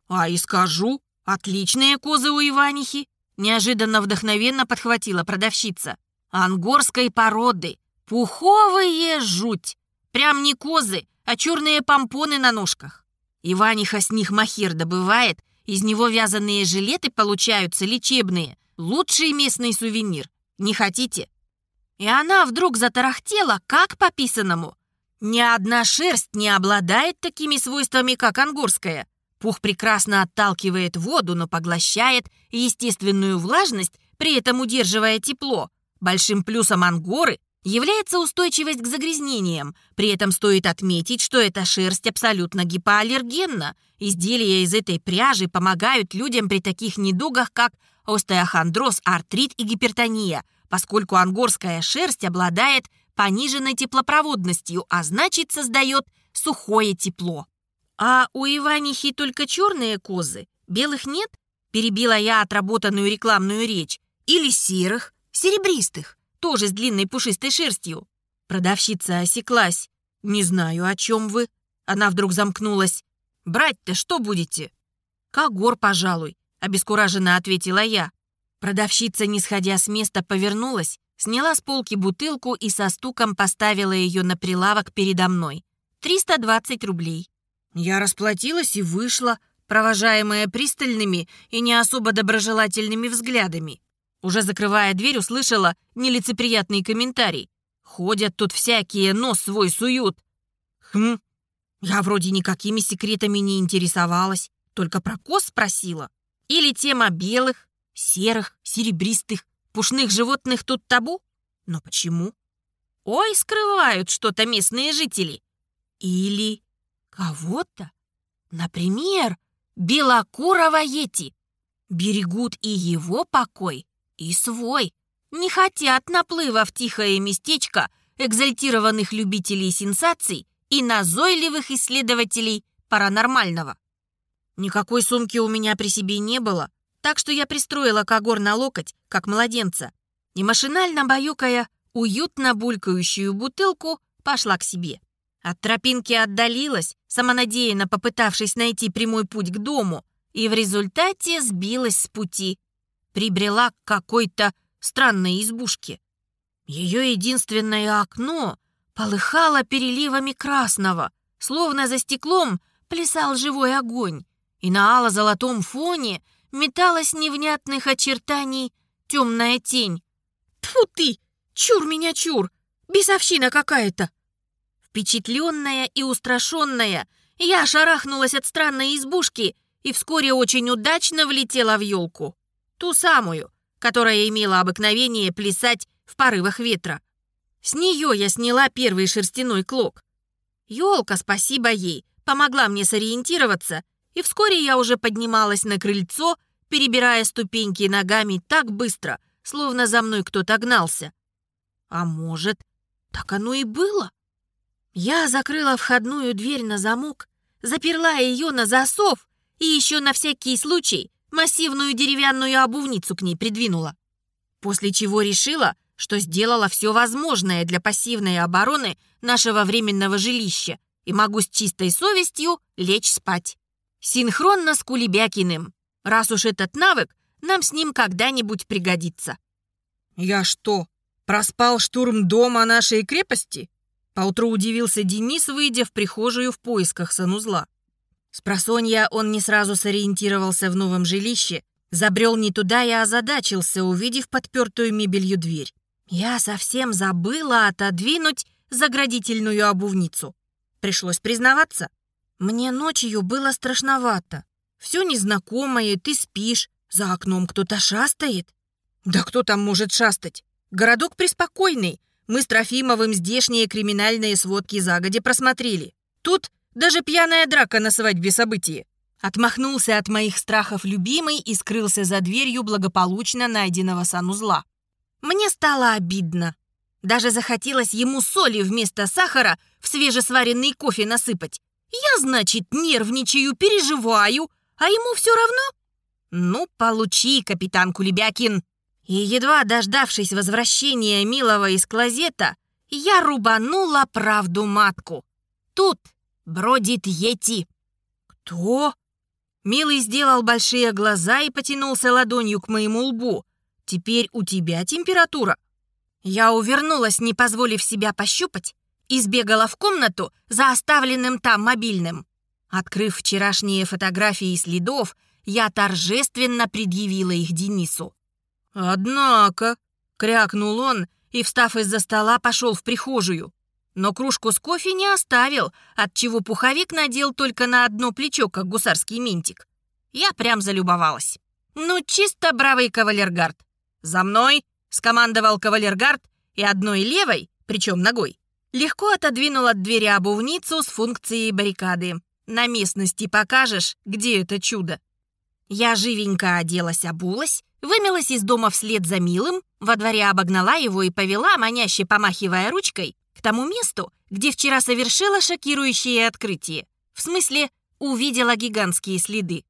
«А и скажу, отличные козы у Иванихи!» Неожиданно вдохновенно подхватила продавщица. «Ангорской породы! Пуховые жуть! Прям не козы, а черные помпоны на ножках. Иваниха с них махир добывает, из него вязаные жилеты получаются лечебные, Лучший местный сувенир. Не хотите?» И она вдруг затарахтела, как по писаному. Ни одна шерсть не обладает такими свойствами, как ангорская. Пух прекрасно отталкивает воду, но поглощает естественную влажность, при этом удерживая тепло. Большим плюсом ангоры является устойчивость к загрязнениям. При этом стоит отметить, что эта шерсть абсолютно гипоаллергенна. Изделия из этой пряжи помогают людям при таких недугах, как остеохондроз, артрит и гипертония, поскольку ангорская шерсть обладает пониженной теплопроводностью, а значит создает сухое тепло. А у Иванихи только черные козы, белых нет? Перебила я отработанную рекламную речь. Или серых, серебристых, тоже с длинной пушистой шерстью. Продавщица осеклась. «Не знаю, о чем вы». Она вдруг замкнулась. «Брать-то что будете?» «Когор, пожалуй», — обескураженно ответила я. Продавщица, не сходя с места, повернулась, сняла с полки бутылку и со стуком поставила ее на прилавок передо мной. «320 рублей». Я расплатилась и вышла, провожаемая пристальными и не особо доброжелательными взглядами. Уже закрывая дверь, услышала нелицеприятный комментарий. «Ходят тут всякие, нос свой суют». «Хм, я вроде никакими секретами не интересовалась, только про коз спросила. Или тема белых, серых, серебристых, пушных животных тут табу? Но почему? Ой, скрывают что-то местные жители. Или кого-то, например, белокурого ети. Берегут и его покой, и свой. Не хотят наплыва в тихое местечко экзальтированных любителей сенсаций и назойливых исследователей паранормального. Никакой сумки у меня при себе не было, так что я пристроила когор на локоть, как младенца, и машинально баюкая уютно булькающую бутылку, пошла к себе. От тропинки отдалилась, самонадеянно попытавшись найти прямой путь к дому, и в результате сбилась с пути. Прибрела к какой-то странной избушке. Ее единственное окно полыхало переливами красного, словно за стеклом плясал живой огонь, и на ало-золотом фоне металась невнятных очертаний темная тень. Тьфу ты! Чур меня чур! Бесовщина какая-то! Впечатленная и устрашенная, я шарахнулась от странной избушки и вскоре очень удачно влетела в елку. Ту самую, которая имела обыкновение плясать в порывах ветра. С нее я сняла первый шерстяной клок. Елка, спасибо ей, помогла мне сориентироваться и вскоре я уже поднималась на крыльцо, перебирая ступеньки ногами так быстро, словно за мной кто-то гнался. А может, так оно и было? Я закрыла входную дверь на замок, заперла ее на засов и еще на всякий случай массивную деревянную обувницу к ней придвинула. После чего решила, что сделала все возможное для пассивной обороны нашего временного жилища и могу с чистой совестью лечь спать. Синхронно с Кулебякиным. Раз уж этот навык нам с ним когда-нибудь пригодится. «Я что, проспал штурм дома нашей крепости?» Поутру удивился Денис, выйдя в прихожую в поисках санузла. Спросонья он не сразу сориентировался в новом жилище, забрел не туда и озадачился, увидев подпертую мебелью дверь. Я совсем забыла отодвинуть заградительную обувницу. Пришлось признаваться. Мне ночью было страшновато. Все незнакомое, ты спишь, за окном кто-то шастает. Да кто там может шастать? Городок преспокойный. Мы с Трофимовым здешние криминальные сводки загоди просмотрели. Тут даже пьяная драка на свадьбе событие. Отмахнулся от моих страхов любимый и скрылся за дверью благополучно найденного санузла. Мне стало обидно. Даже захотелось ему соли вместо сахара в свежесваренный кофе насыпать. Я, значит, нервничаю, переживаю, а ему все равно? Ну, получи, капитан Кулебякин. И едва дождавшись возвращения милого из клозета, я рубанула правду матку. Тут бродит Йети. Кто? Милый сделал большие глаза и потянулся ладонью к моему лбу. Теперь у тебя температура. Я увернулась, не позволив себя пощупать, и сбегала в комнату за оставленным там мобильным. Открыв вчерашние фотографии следов, я торжественно предъявила их Денису. «Однако», — крякнул он и, встав из-за стола, пошел в прихожую. Но кружку с кофе не оставил, отчего пуховик надел только на одно плечо, как гусарский ментик. Я прям залюбовалась. «Ну, чисто бравый кавалергард!» «За мной!» — скомандовал кавалергард и одной левой, причем ногой, Легко отодвинул от двери обувницу с функцией баррикады. На местности покажешь, где это чудо. Я живенько оделась, обулась, вымилась из дома вслед за милым, во дворе обогнала его и повела, маняще помахивая ручкой, к тому месту, где вчера совершила шокирующее открытие. В смысле, увидела гигантские следы.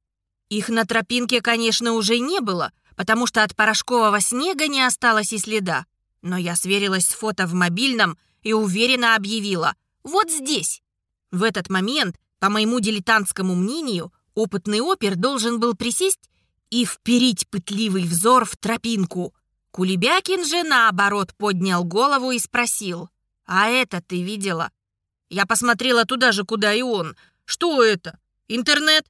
Их на тропинке, конечно, уже не было, потому что от порошкового снега не осталось и следа. Но я сверилась с фото в мобильном и уверенно объявила «Вот здесь». В этот момент, по моему дилетантскому мнению, опытный опер должен был присесть и вперить пытливый взор в тропинку. Кулебякин же, наоборот, поднял голову и спросил «А это ты видела?» Я посмотрела туда же, куда и он. «Что это? Интернет?»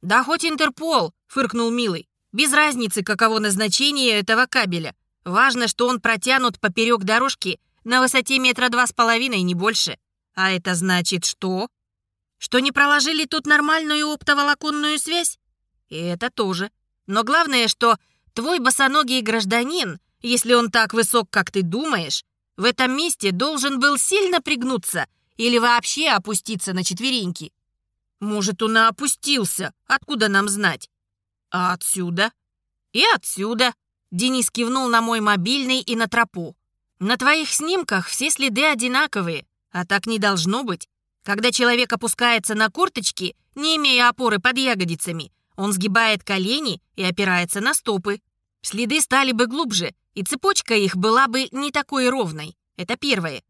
«Да хоть Интерпол», — фыркнул Милый. «Без разницы, каково назначение этого кабеля. Важно, что он протянут поперек дорожки на высоте метра два с половиной, не больше. А это значит что? Что не проложили тут нормальную оптоволоконную связь? И это тоже. Но главное, что твой босоногий гражданин, если он так высок, как ты думаешь, в этом месте должен был сильно пригнуться или вообще опуститься на четвереньки. Может, он и опустился, откуда нам знать? А отсюда? И отсюда. Денис кивнул на мой мобильный и на тропу. На твоих снимках все следы одинаковые, а так не должно быть. Когда человек опускается на корточки, не имея опоры под ягодицами, он сгибает колени и опирается на стопы. Следы стали бы глубже, и цепочка их была бы не такой ровной. Это первое.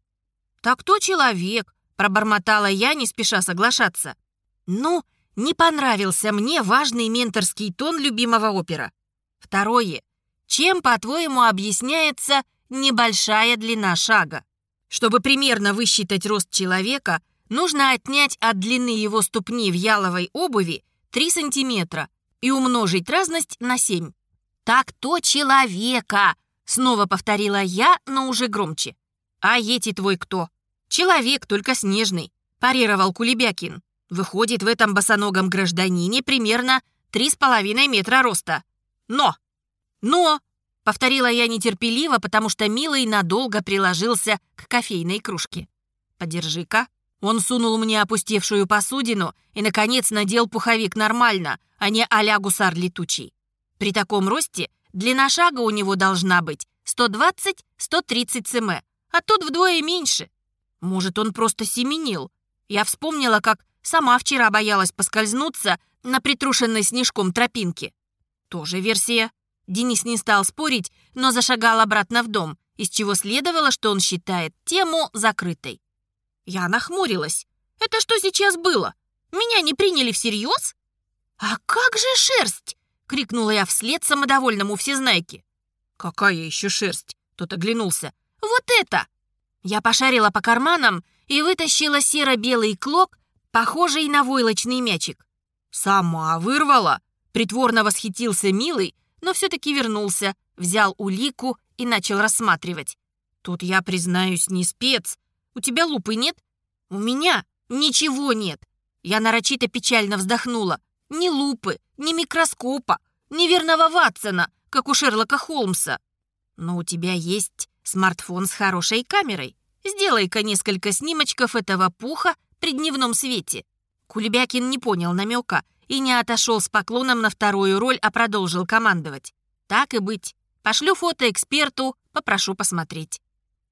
«Так кто человек?» – пробормотала я, не спеша соглашаться. «Ну, не понравился мне важный менторский тон любимого опера. Второе. Чем, по-твоему, объясняется небольшая длина шага? Чтобы примерно высчитать рост человека, нужно отнять от длины его ступни в яловой обуви 3 сантиметра и умножить разность на 7. «Так то человека!» — снова повторила я, но уже громче. «А ети твой кто?» «Человек, только снежный», — парировал Кулебякин. «Выходит, в этом босоногом гражданине примерно 3,5 метра роста. Но «Но!» — повторила я нетерпеливо, потому что Милый надолго приложился к кофейной кружке. «Подержи-ка». Он сунул мне опустевшую посудину и, наконец, надел пуховик нормально, а не а-ля гусар летучий. При таком росте длина шага у него должна быть 120-130 см, а тут вдвое меньше. Может, он просто семенил. Я вспомнила, как сама вчера боялась поскользнуться на притрушенной снежком тропинке. Тоже версия. Денис не стал спорить, но зашагал обратно в дом, из чего следовало, что он считает тему закрытой. Я нахмурилась. «Это что сейчас было? Меня не приняли всерьез?» «А как же шерсть?» — крикнула я вслед самодовольному всезнайке. «Какая еще шерсть?» — тот оглянулся. «Вот это!» Я пошарила по карманам и вытащила серо-белый клок, похожий на войлочный мячик. «Сама вырвала!» — притворно восхитился Милый, но все-таки вернулся, взял улику и начал рассматривать. Тут я, признаюсь, не спец. У тебя лупы нет? У меня ничего нет. Я нарочито печально вздохнула. Ни лупы, ни микроскопа, ни верного Ватсона, как у Шерлока Холмса. Но у тебя есть смартфон с хорошей камерой. Сделай-ка несколько снимочков этого пуха при дневном свете. Кулебякин не понял намека и не отошел с поклоном на вторую роль, а продолжил командовать. Так и быть. Пошлю фото эксперту, попрошу посмотреть.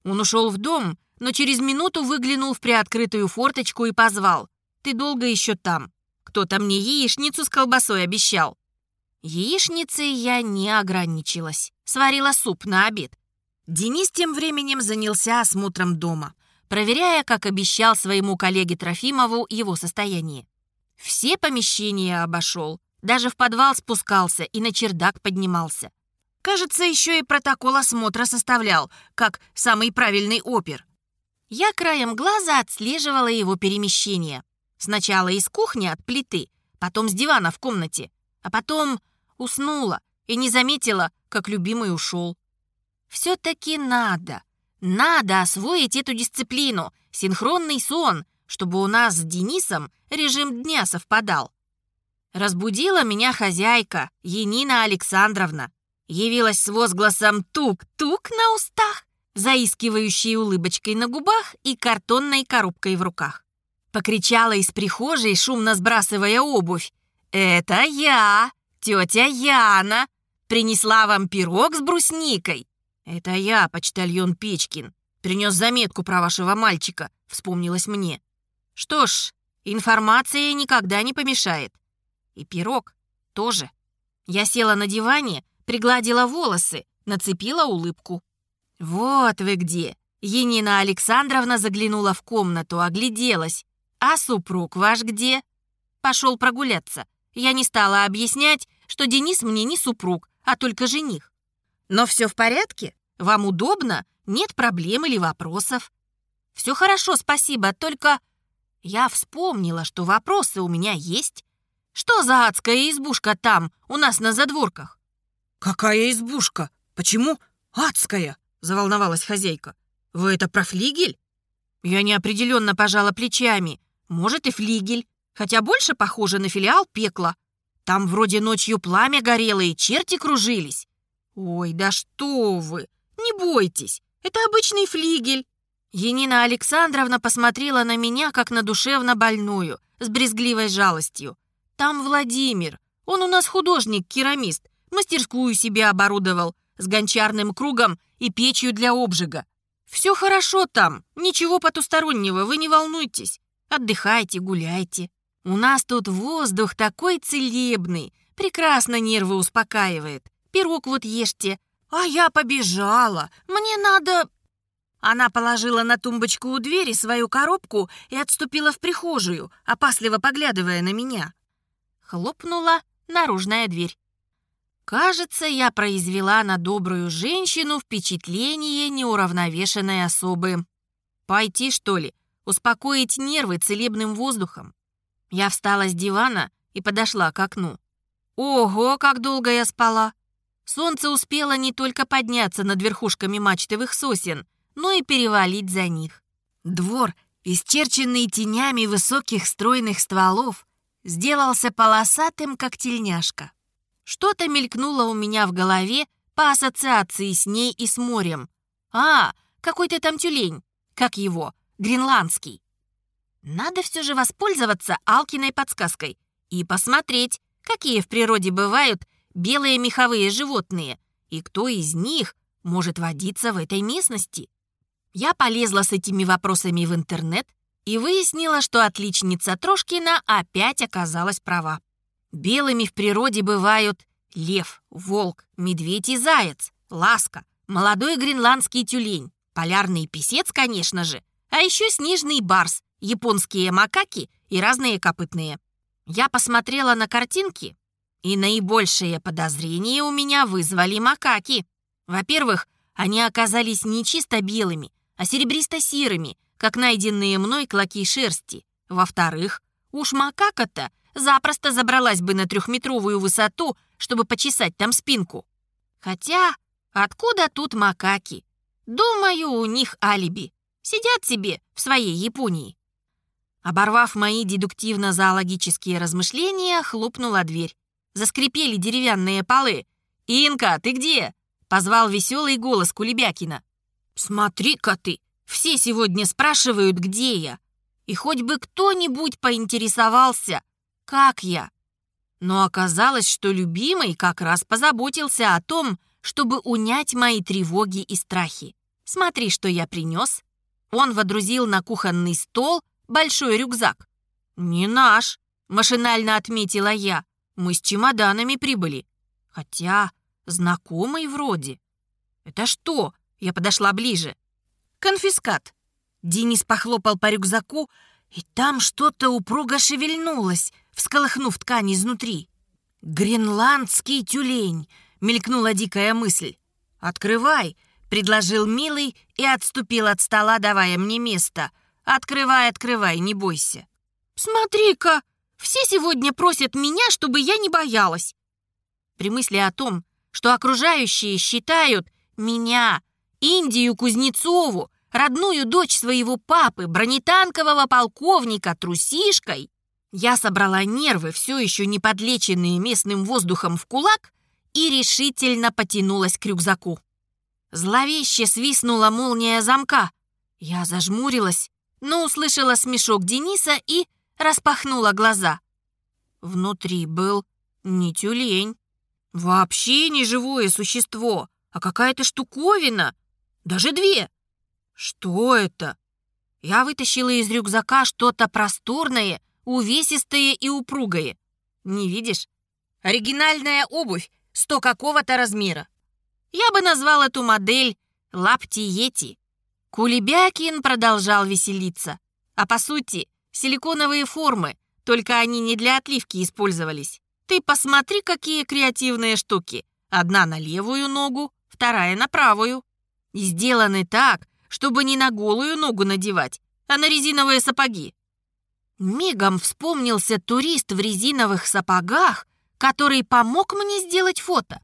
Он ушел в дом, но через минуту выглянул в приоткрытую форточку и позвал. «Ты долго еще там? Кто-то мне яичницу с колбасой обещал». Яичницей я не ограничилась. Сварила суп на обед. Денис тем временем занялся осмотром дома, проверяя, как обещал своему коллеге Трофимову, его состояние. Все помещения обошел, даже в подвал спускался и на чердак поднимался. Кажется, еще и протокол осмотра составлял, как самый правильный опер. Я краем глаза отслеживала его перемещение. Сначала из кухни от плиты, потом с дивана в комнате, а потом уснула и не заметила, как любимый ушел. Все-таки надо, надо освоить эту дисциплину, синхронный сон, чтобы у нас с Денисом режим дня совпадал. Разбудила меня хозяйка, Енина Александровна. Явилась с возгласом «тук-тук» на устах, заискивающей улыбочкой на губах и картонной коробкой в руках. Покричала из прихожей, шумно сбрасывая обувь. «Это я, тетя Яна, принесла вам пирог с брусникой». «Это я, почтальон Печкин. Принес заметку про вашего мальчика, вспомнилось мне. Что ж, информация никогда не помешает. И пирог тоже. Я села на диване, пригладила волосы, нацепила улыбку. «Вот вы где!» Енина Александровна заглянула в комнату, огляделась. «А супруг ваш где?» «Пошел прогуляться. Я не стала объяснять, что Денис мне не супруг, а только жених. Но все в порядке? Вам удобно? Нет проблем или вопросов?» «Все хорошо, спасибо, только...» Я вспомнила, что вопросы у меня есть. Что за адская избушка там, у нас на задворках? «Какая избушка? Почему адская?» — заволновалась хозяйка. «Вы это про флигель?» Я неопределенно пожала плечами. Может, и флигель, хотя больше похоже на филиал пекла. Там вроде ночью пламя горело и черти кружились. Ой, да что вы! Не бойтесь, это обычный флигель. Енина Александровна посмотрела на меня, как на душевно больную, с брезгливой жалостью. Там Владимир, он у нас художник-керамист, мастерскую себе оборудовал с гончарным кругом и печью для обжига. Все хорошо там, ничего потустороннего, вы не волнуйтесь. Отдыхайте, гуляйте. У нас тут воздух такой целебный, прекрасно нервы успокаивает. Пирог вот ешьте. А я побежала, мне надо... Она положила на тумбочку у двери свою коробку и отступила в прихожую, опасливо поглядывая на меня. Хлопнула наружная дверь. Кажется, я произвела на добрую женщину впечатление неуравновешенной особы. Пойти, что ли, успокоить нервы целебным воздухом? Я встала с дивана и подошла к окну. Ого, как долго я спала! Солнце успело не только подняться над верхушками мачтовых сосен, но и перевалить за них. Двор, исчерченный тенями высоких стройных стволов, сделался полосатым, как тельняшка. Что-то мелькнуло у меня в голове по ассоциации с ней и с морем. А, какой-то там тюлень. Как его? Гренландский. Надо все же воспользоваться Алкиной подсказкой и посмотреть, какие в природе бывают белые меховые животные и кто из них может водиться в этой местности. Я полезла с этими вопросами в интернет и выяснила, что отличница Трошкина опять оказалась права. Белыми в природе бывают лев, волк, медведь и заяц, ласка, молодой гренландский тюлень, полярный писец, конечно же, а еще снежный барс, японские макаки и разные копытные. Я посмотрела на картинки, и наибольшее подозрение у меня вызвали макаки. Во-первых, они оказались не чисто белыми, а серебристо-серыми, как найденные мной клоки шерсти. Во-вторых, уж макака-то запросто забралась бы на трехметровую высоту, чтобы почесать там спинку. Хотя, откуда тут макаки? Думаю, у них алиби. Сидят себе в своей Японии. Оборвав мои дедуктивно-зоологические размышления, хлопнула дверь. Заскрипели деревянные полы. «Инка, ты где?» — позвал веселый голос Кулебякина. «Смотри-ка ты! Все сегодня спрашивают, где я. И хоть бы кто-нибудь поинтересовался, как я. Но оказалось, что любимый как раз позаботился о том, чтобы унять мои тревоги и страхи. Смотри, что я принес. Он водрузил на кухонный стол большой рюкзак. «Не наш», — машинально отметила я. «Мы с чемоданами прибыли. Хотя знакомый вроде». «Это что?» — я подошла ближе. «Конфискат». Денис похлопал по рюкзаку, и там что-то упруго шевельнулось, всколыхнув ткань изнутри. «Гренландский тюлень!» — мелькнула дикая мысль. «Открывай!» — предложил милый и отступил от стола, давая мне место. «Открывай, открывай, не бойся». «Смотри-ка! Все сегодня просят меня, чтобы я не боялась!» При мысли о том, что окружающие считают меня, Индию Кузнецову, родную дочь своего папы, бронетанкового полковника, трусишкой, я собрала нервы, все еще не подлеченные местным воздухом в кулак, и решительно потянулась к рюкзаку. Зловеще свистнула молния замка. Я зажмурилась, но услышала смешок Дениса и распахнула глаза. Внутри был не тюлень, вообще не живое существо, а какая-то штуковина, даже две. Что это? Я вытащила из рюкзака что-то просторное, увесистое и упругое. Не видишь? Оригинальная обувь, сто какого-то размера. Я бы назвал эту модель лапти Йети. Кулебякин продолжал веселиться. А по сути, силиконовые формы, только они не для отливки использовались. Ты посмотри, какие креативные штуки. Одна на левую ногу, вторая на правую. Сделаны так, чтобы не на голую ногу надевать, а на резиновые сапоги. Мигом вспомнился турист в резиновых сапогах, который помог мне сделать фото.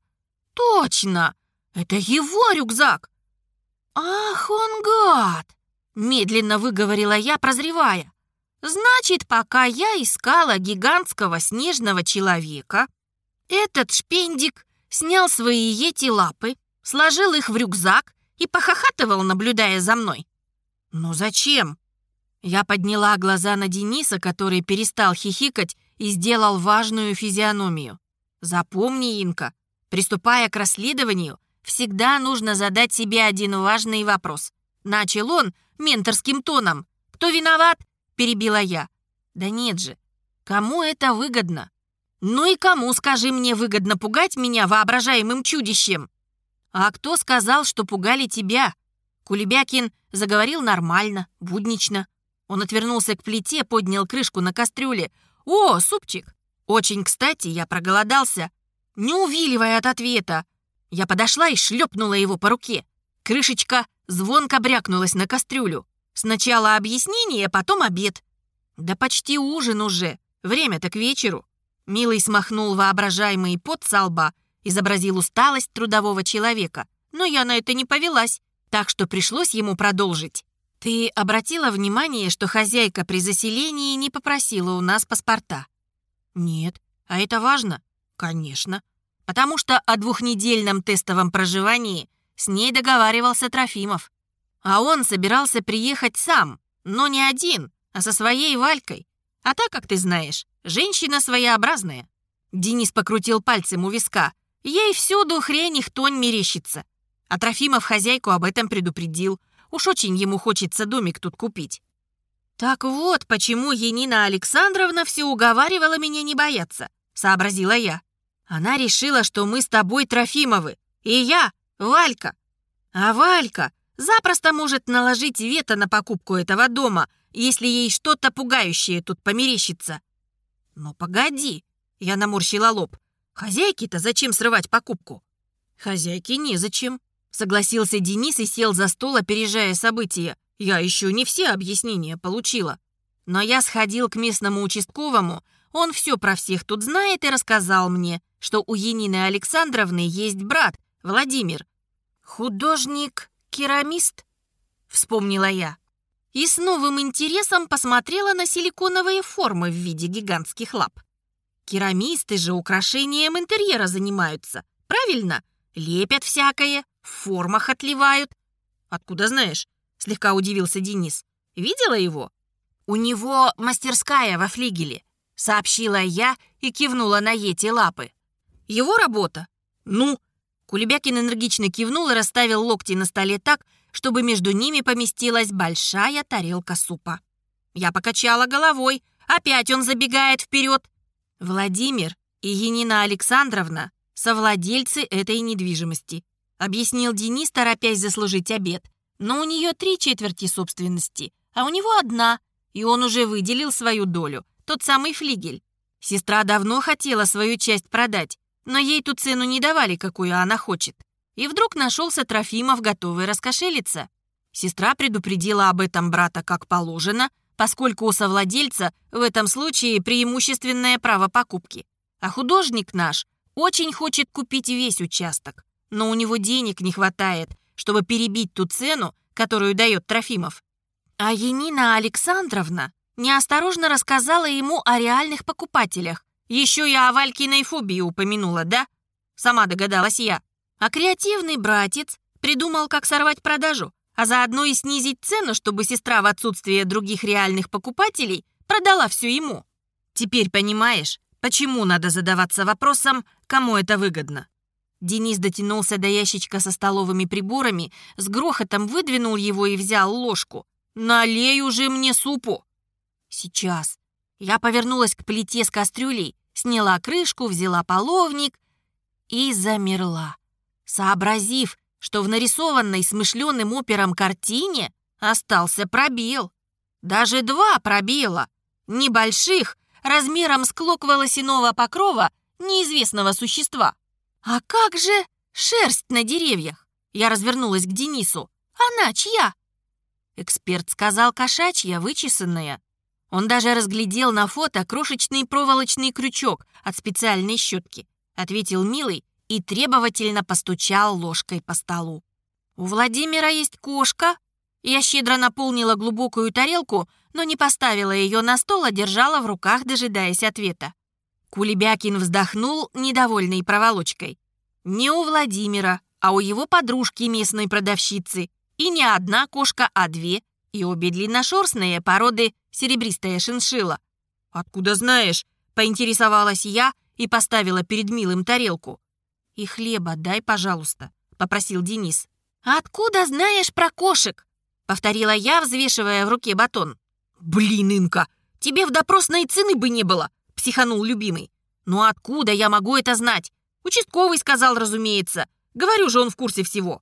Точно! Это его рюкзак! Ах, он гад! Медленно выговорила я, прозревая. Значит, пока я искала гигантского снежного человека, этот шпендик снял свои ети лапы, сложил их в рюкзак и похохатывал, наблюдая за мной. «Ну зачем?» Я подняла глаза на Дениса, который перестал хихикать и сделал важную физиономию. «Запомни, Инка, приступая к расследованию, всегда нужно задать себе один важный вопрос». Начал он менторским тоном. «Кто виноват?» – перебила я. «Да нет же. Кому это выгодно?» «Ну и кому, скажи мне, выгодно пугать меня воображаемым чудищем?» «А кто сказал, что пугали тебя?» Кулебякин заговорил нормально, буднично. Он отвернулся к плите, поднял крышку на кастрюле. «О, супчик! Очень кстати, я проголодался!» Не увиливая от ответа, я подошла и шлепнула его по руке. Крышечка звонко брякнулась на кастрюлю. Сначала объяснение, потом обед. Да почти ужин уже. Время-то к вечеру. Милый смахнул воображаемый пот со лба изобразил усталость трудового человека, но я на это не повелась, так что пришлось ему продолжить. «Ты обратила внимание, что хозяйка при заселении не попросила у нас паспорта?» «Нет. А это важно?» «Конечно. Потому что о двухнедельном тестовом проживании с ней договаривался Трофимов. А он собирался приехать сам, но не один, а со своей Валькой. А так, как ты знаешь, женщина своеобразная». Денис покрутил пальцем у виска. Ей всюду хрень и хтонь мерещится. А Трофимов хозяйку об этом предупредил. Уж очень ему хочется домик тут купить. «Так вот, почему Енина Александровна все уговаривала меня не бояться», — сообразила я. «Она решила, что мы с тобой Трофимовы, и я, Валька. А Валька запросто может наложить вето на покупку этого дома, если ей что-то пугающее тут померещится». «Но погоди», — я наморщила лоб, Хозяйке-то зачем срывать покупку? Хозяйке незачем. Согласился Денис и сел за стол, опережая события. Я еще не все объяснения получила. Но я сходил к местному участковому, он все про всех тут знает и рассказал мне, что у Янины Александровны есть брат, Владимир. Художник-керамист, вспомнила я. И с новым интересом посмотрела на силиконовые формы в виде гигантских лап. Керамисты же украшением интерьера занимаются, правильно? Лепят всякое, в формах отливают. Откуда знаешь? Слегка удивился Денис. Видела его? У него мастерская во флигеле, сообщила я и кивнула на эти лапы. Его работа? Ну, Кулебякин энергично кивнул и расставил локти на столе так, чтобы между ними поместилась большая тарелка супа. Я покачала головой. Опять он забегает вперед. Владимир и Енина Александровна – совладельцы этой недвижимости, объяснил Денис, торопясь заслужить обед. Но у нее три четверти собственности, а у него одна, и он уже выделил свою долю, тот самый флигель. Сестра давно хотела свою часть продать, но ей ту цену не давали, какую она хочет. И вдруг нашелся Трофимов, готовый раскошелиться. Сестра предупредила об этом брата как положено – поскольку у совладельца в этом случае преимущественное право покупки. А художник наш очень хочет купить весь участок, но у него денег не хватает, чтобы перебить ту цену, которую дает Трофимов. А Енина Александровна неосторожно рассказала ему о реальных покупателях. Еще я о Валькиной фобии упомянула, да? Сама догадалась я. А креативный братец придумал, как сорвать продажу а заодно и снизить цену, чтобы сестра в отсутствие других реальных покупателей продала все ему. Теперь понимаешь, почему надо задаваться вопросом, кому это выгодно? Денис дотянулся до ящичка со столовыми приборами, с грохотом выдвинул его и взял ложку. «Налей уже мне супу!» «Сейчас». Я повернулась к плите с кастрюлей, сняла крышку, взяла половник и замерла, сообразив, что в нарисованной смышленым опером картине остался пробел. Даже два пробела, небольших, размером с клок волосяного покрова неизвестного существа. «А как же шерсть на деревьях?» Я развернулась к Денису. «Она чья?» Эксперт сказал кошачья, вычесанная. Он даже разглядел на фото крошечный проволочный крючок от специальной щетки. Ответил милый и требовательно постучал ложкой по столу. «У Владимира есть кошка?» Я щедро наполнила глубокую тарелку, но не поставила ее на стол, а держала в руках, дожидаясь ответа. Кулебякин вздохнул, недовольный проволочкой. Не у Владимира, а у его подружки местной продавщицы. И не одна кошка, а две. И обе длинношерстные породы серебристая шиншила. «Откуда знаешь?» — поинтересовалась я и поставила перед милым тарелку. «И хлеба дай, пожалуйста», — попросил Денис. «Откуда знаешь про кошек?» — повторила я, взвешивая в руке батон. «Блин, Инка, тебе в допросной цены бы не было!» — психанул любимый. «Ну откуда я могу это знать? Участковый сказал, разумеется. Говорю же, он в курсе всего».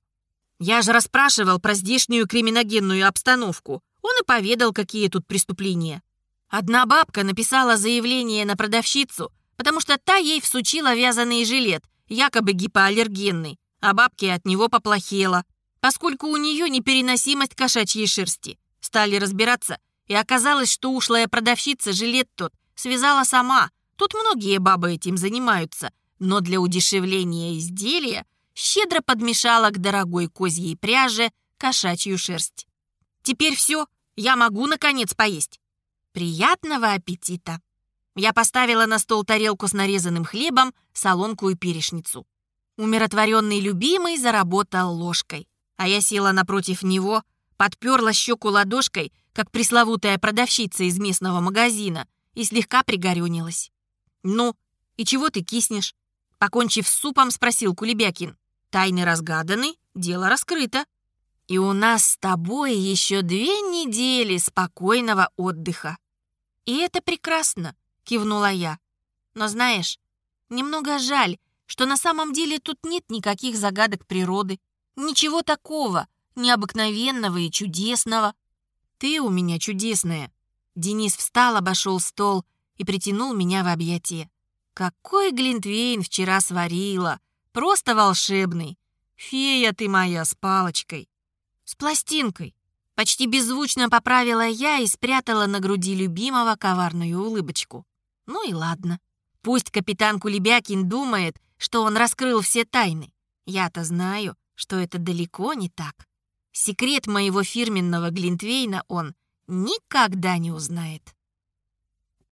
Я же расспрашивал про здешнюю криминогенную обстановку. Он и поведал, какие тут преступления. Одна бабка написала заявление на продавщицу, потому что та ей всучила вязаный жилет, якобы гипоаллергенный, а бабке от него поплохело, поскольку у нее непереносимость кошачьей шерсти. Стали разбираться, и оказалось, что ушлая продавщица жилет тот связала сама. Тут многие бабы этим занимаются, но для удешевления изделия щедро подмешала к дорогой козьей пряже кошачью шерсть. Теперь все, я могу, наконец, поесть. Приятного аппетита. Я поставила на стол тарелку с нарезанным хлебом, солонку и перешницу. Умиротворенный любимый заработал ложкой, а я села напротив него, подперла щеку ладошкой, как пресловутая продавщица из местного магазина, и слегка пригорюнилась. «Ну, и чего ты киснешь?» Покончив с супом, спросил Кулебякин. «Тайны разгаданы, дело раскрыто. И у нас с тобой еще две недели спокойного отдыха». «И это прекрасно», — кивнула я. «Но знаешь, немного жаль, что на самом деле тут нет никаких загадок природы. Ничего такого, необыкновенного и чудесного. Ты у меня чудесная». Денис встал, обошел стол и притянул меня в объятия. Какой глинтвейн вчера сварила! Просто волшебный! Фея ты моя с палочкой! С пластинкой! Почти беззвучно поправила я и спрятала на груди любимого коварную улыбочку. Ну и ладно. Пусть капитан Кулебякин думает, что он раскрыл все тайны. Я-то знаю, что это далеко не так. Секрет моего фирменного Глинтвейна он никогда не узнает.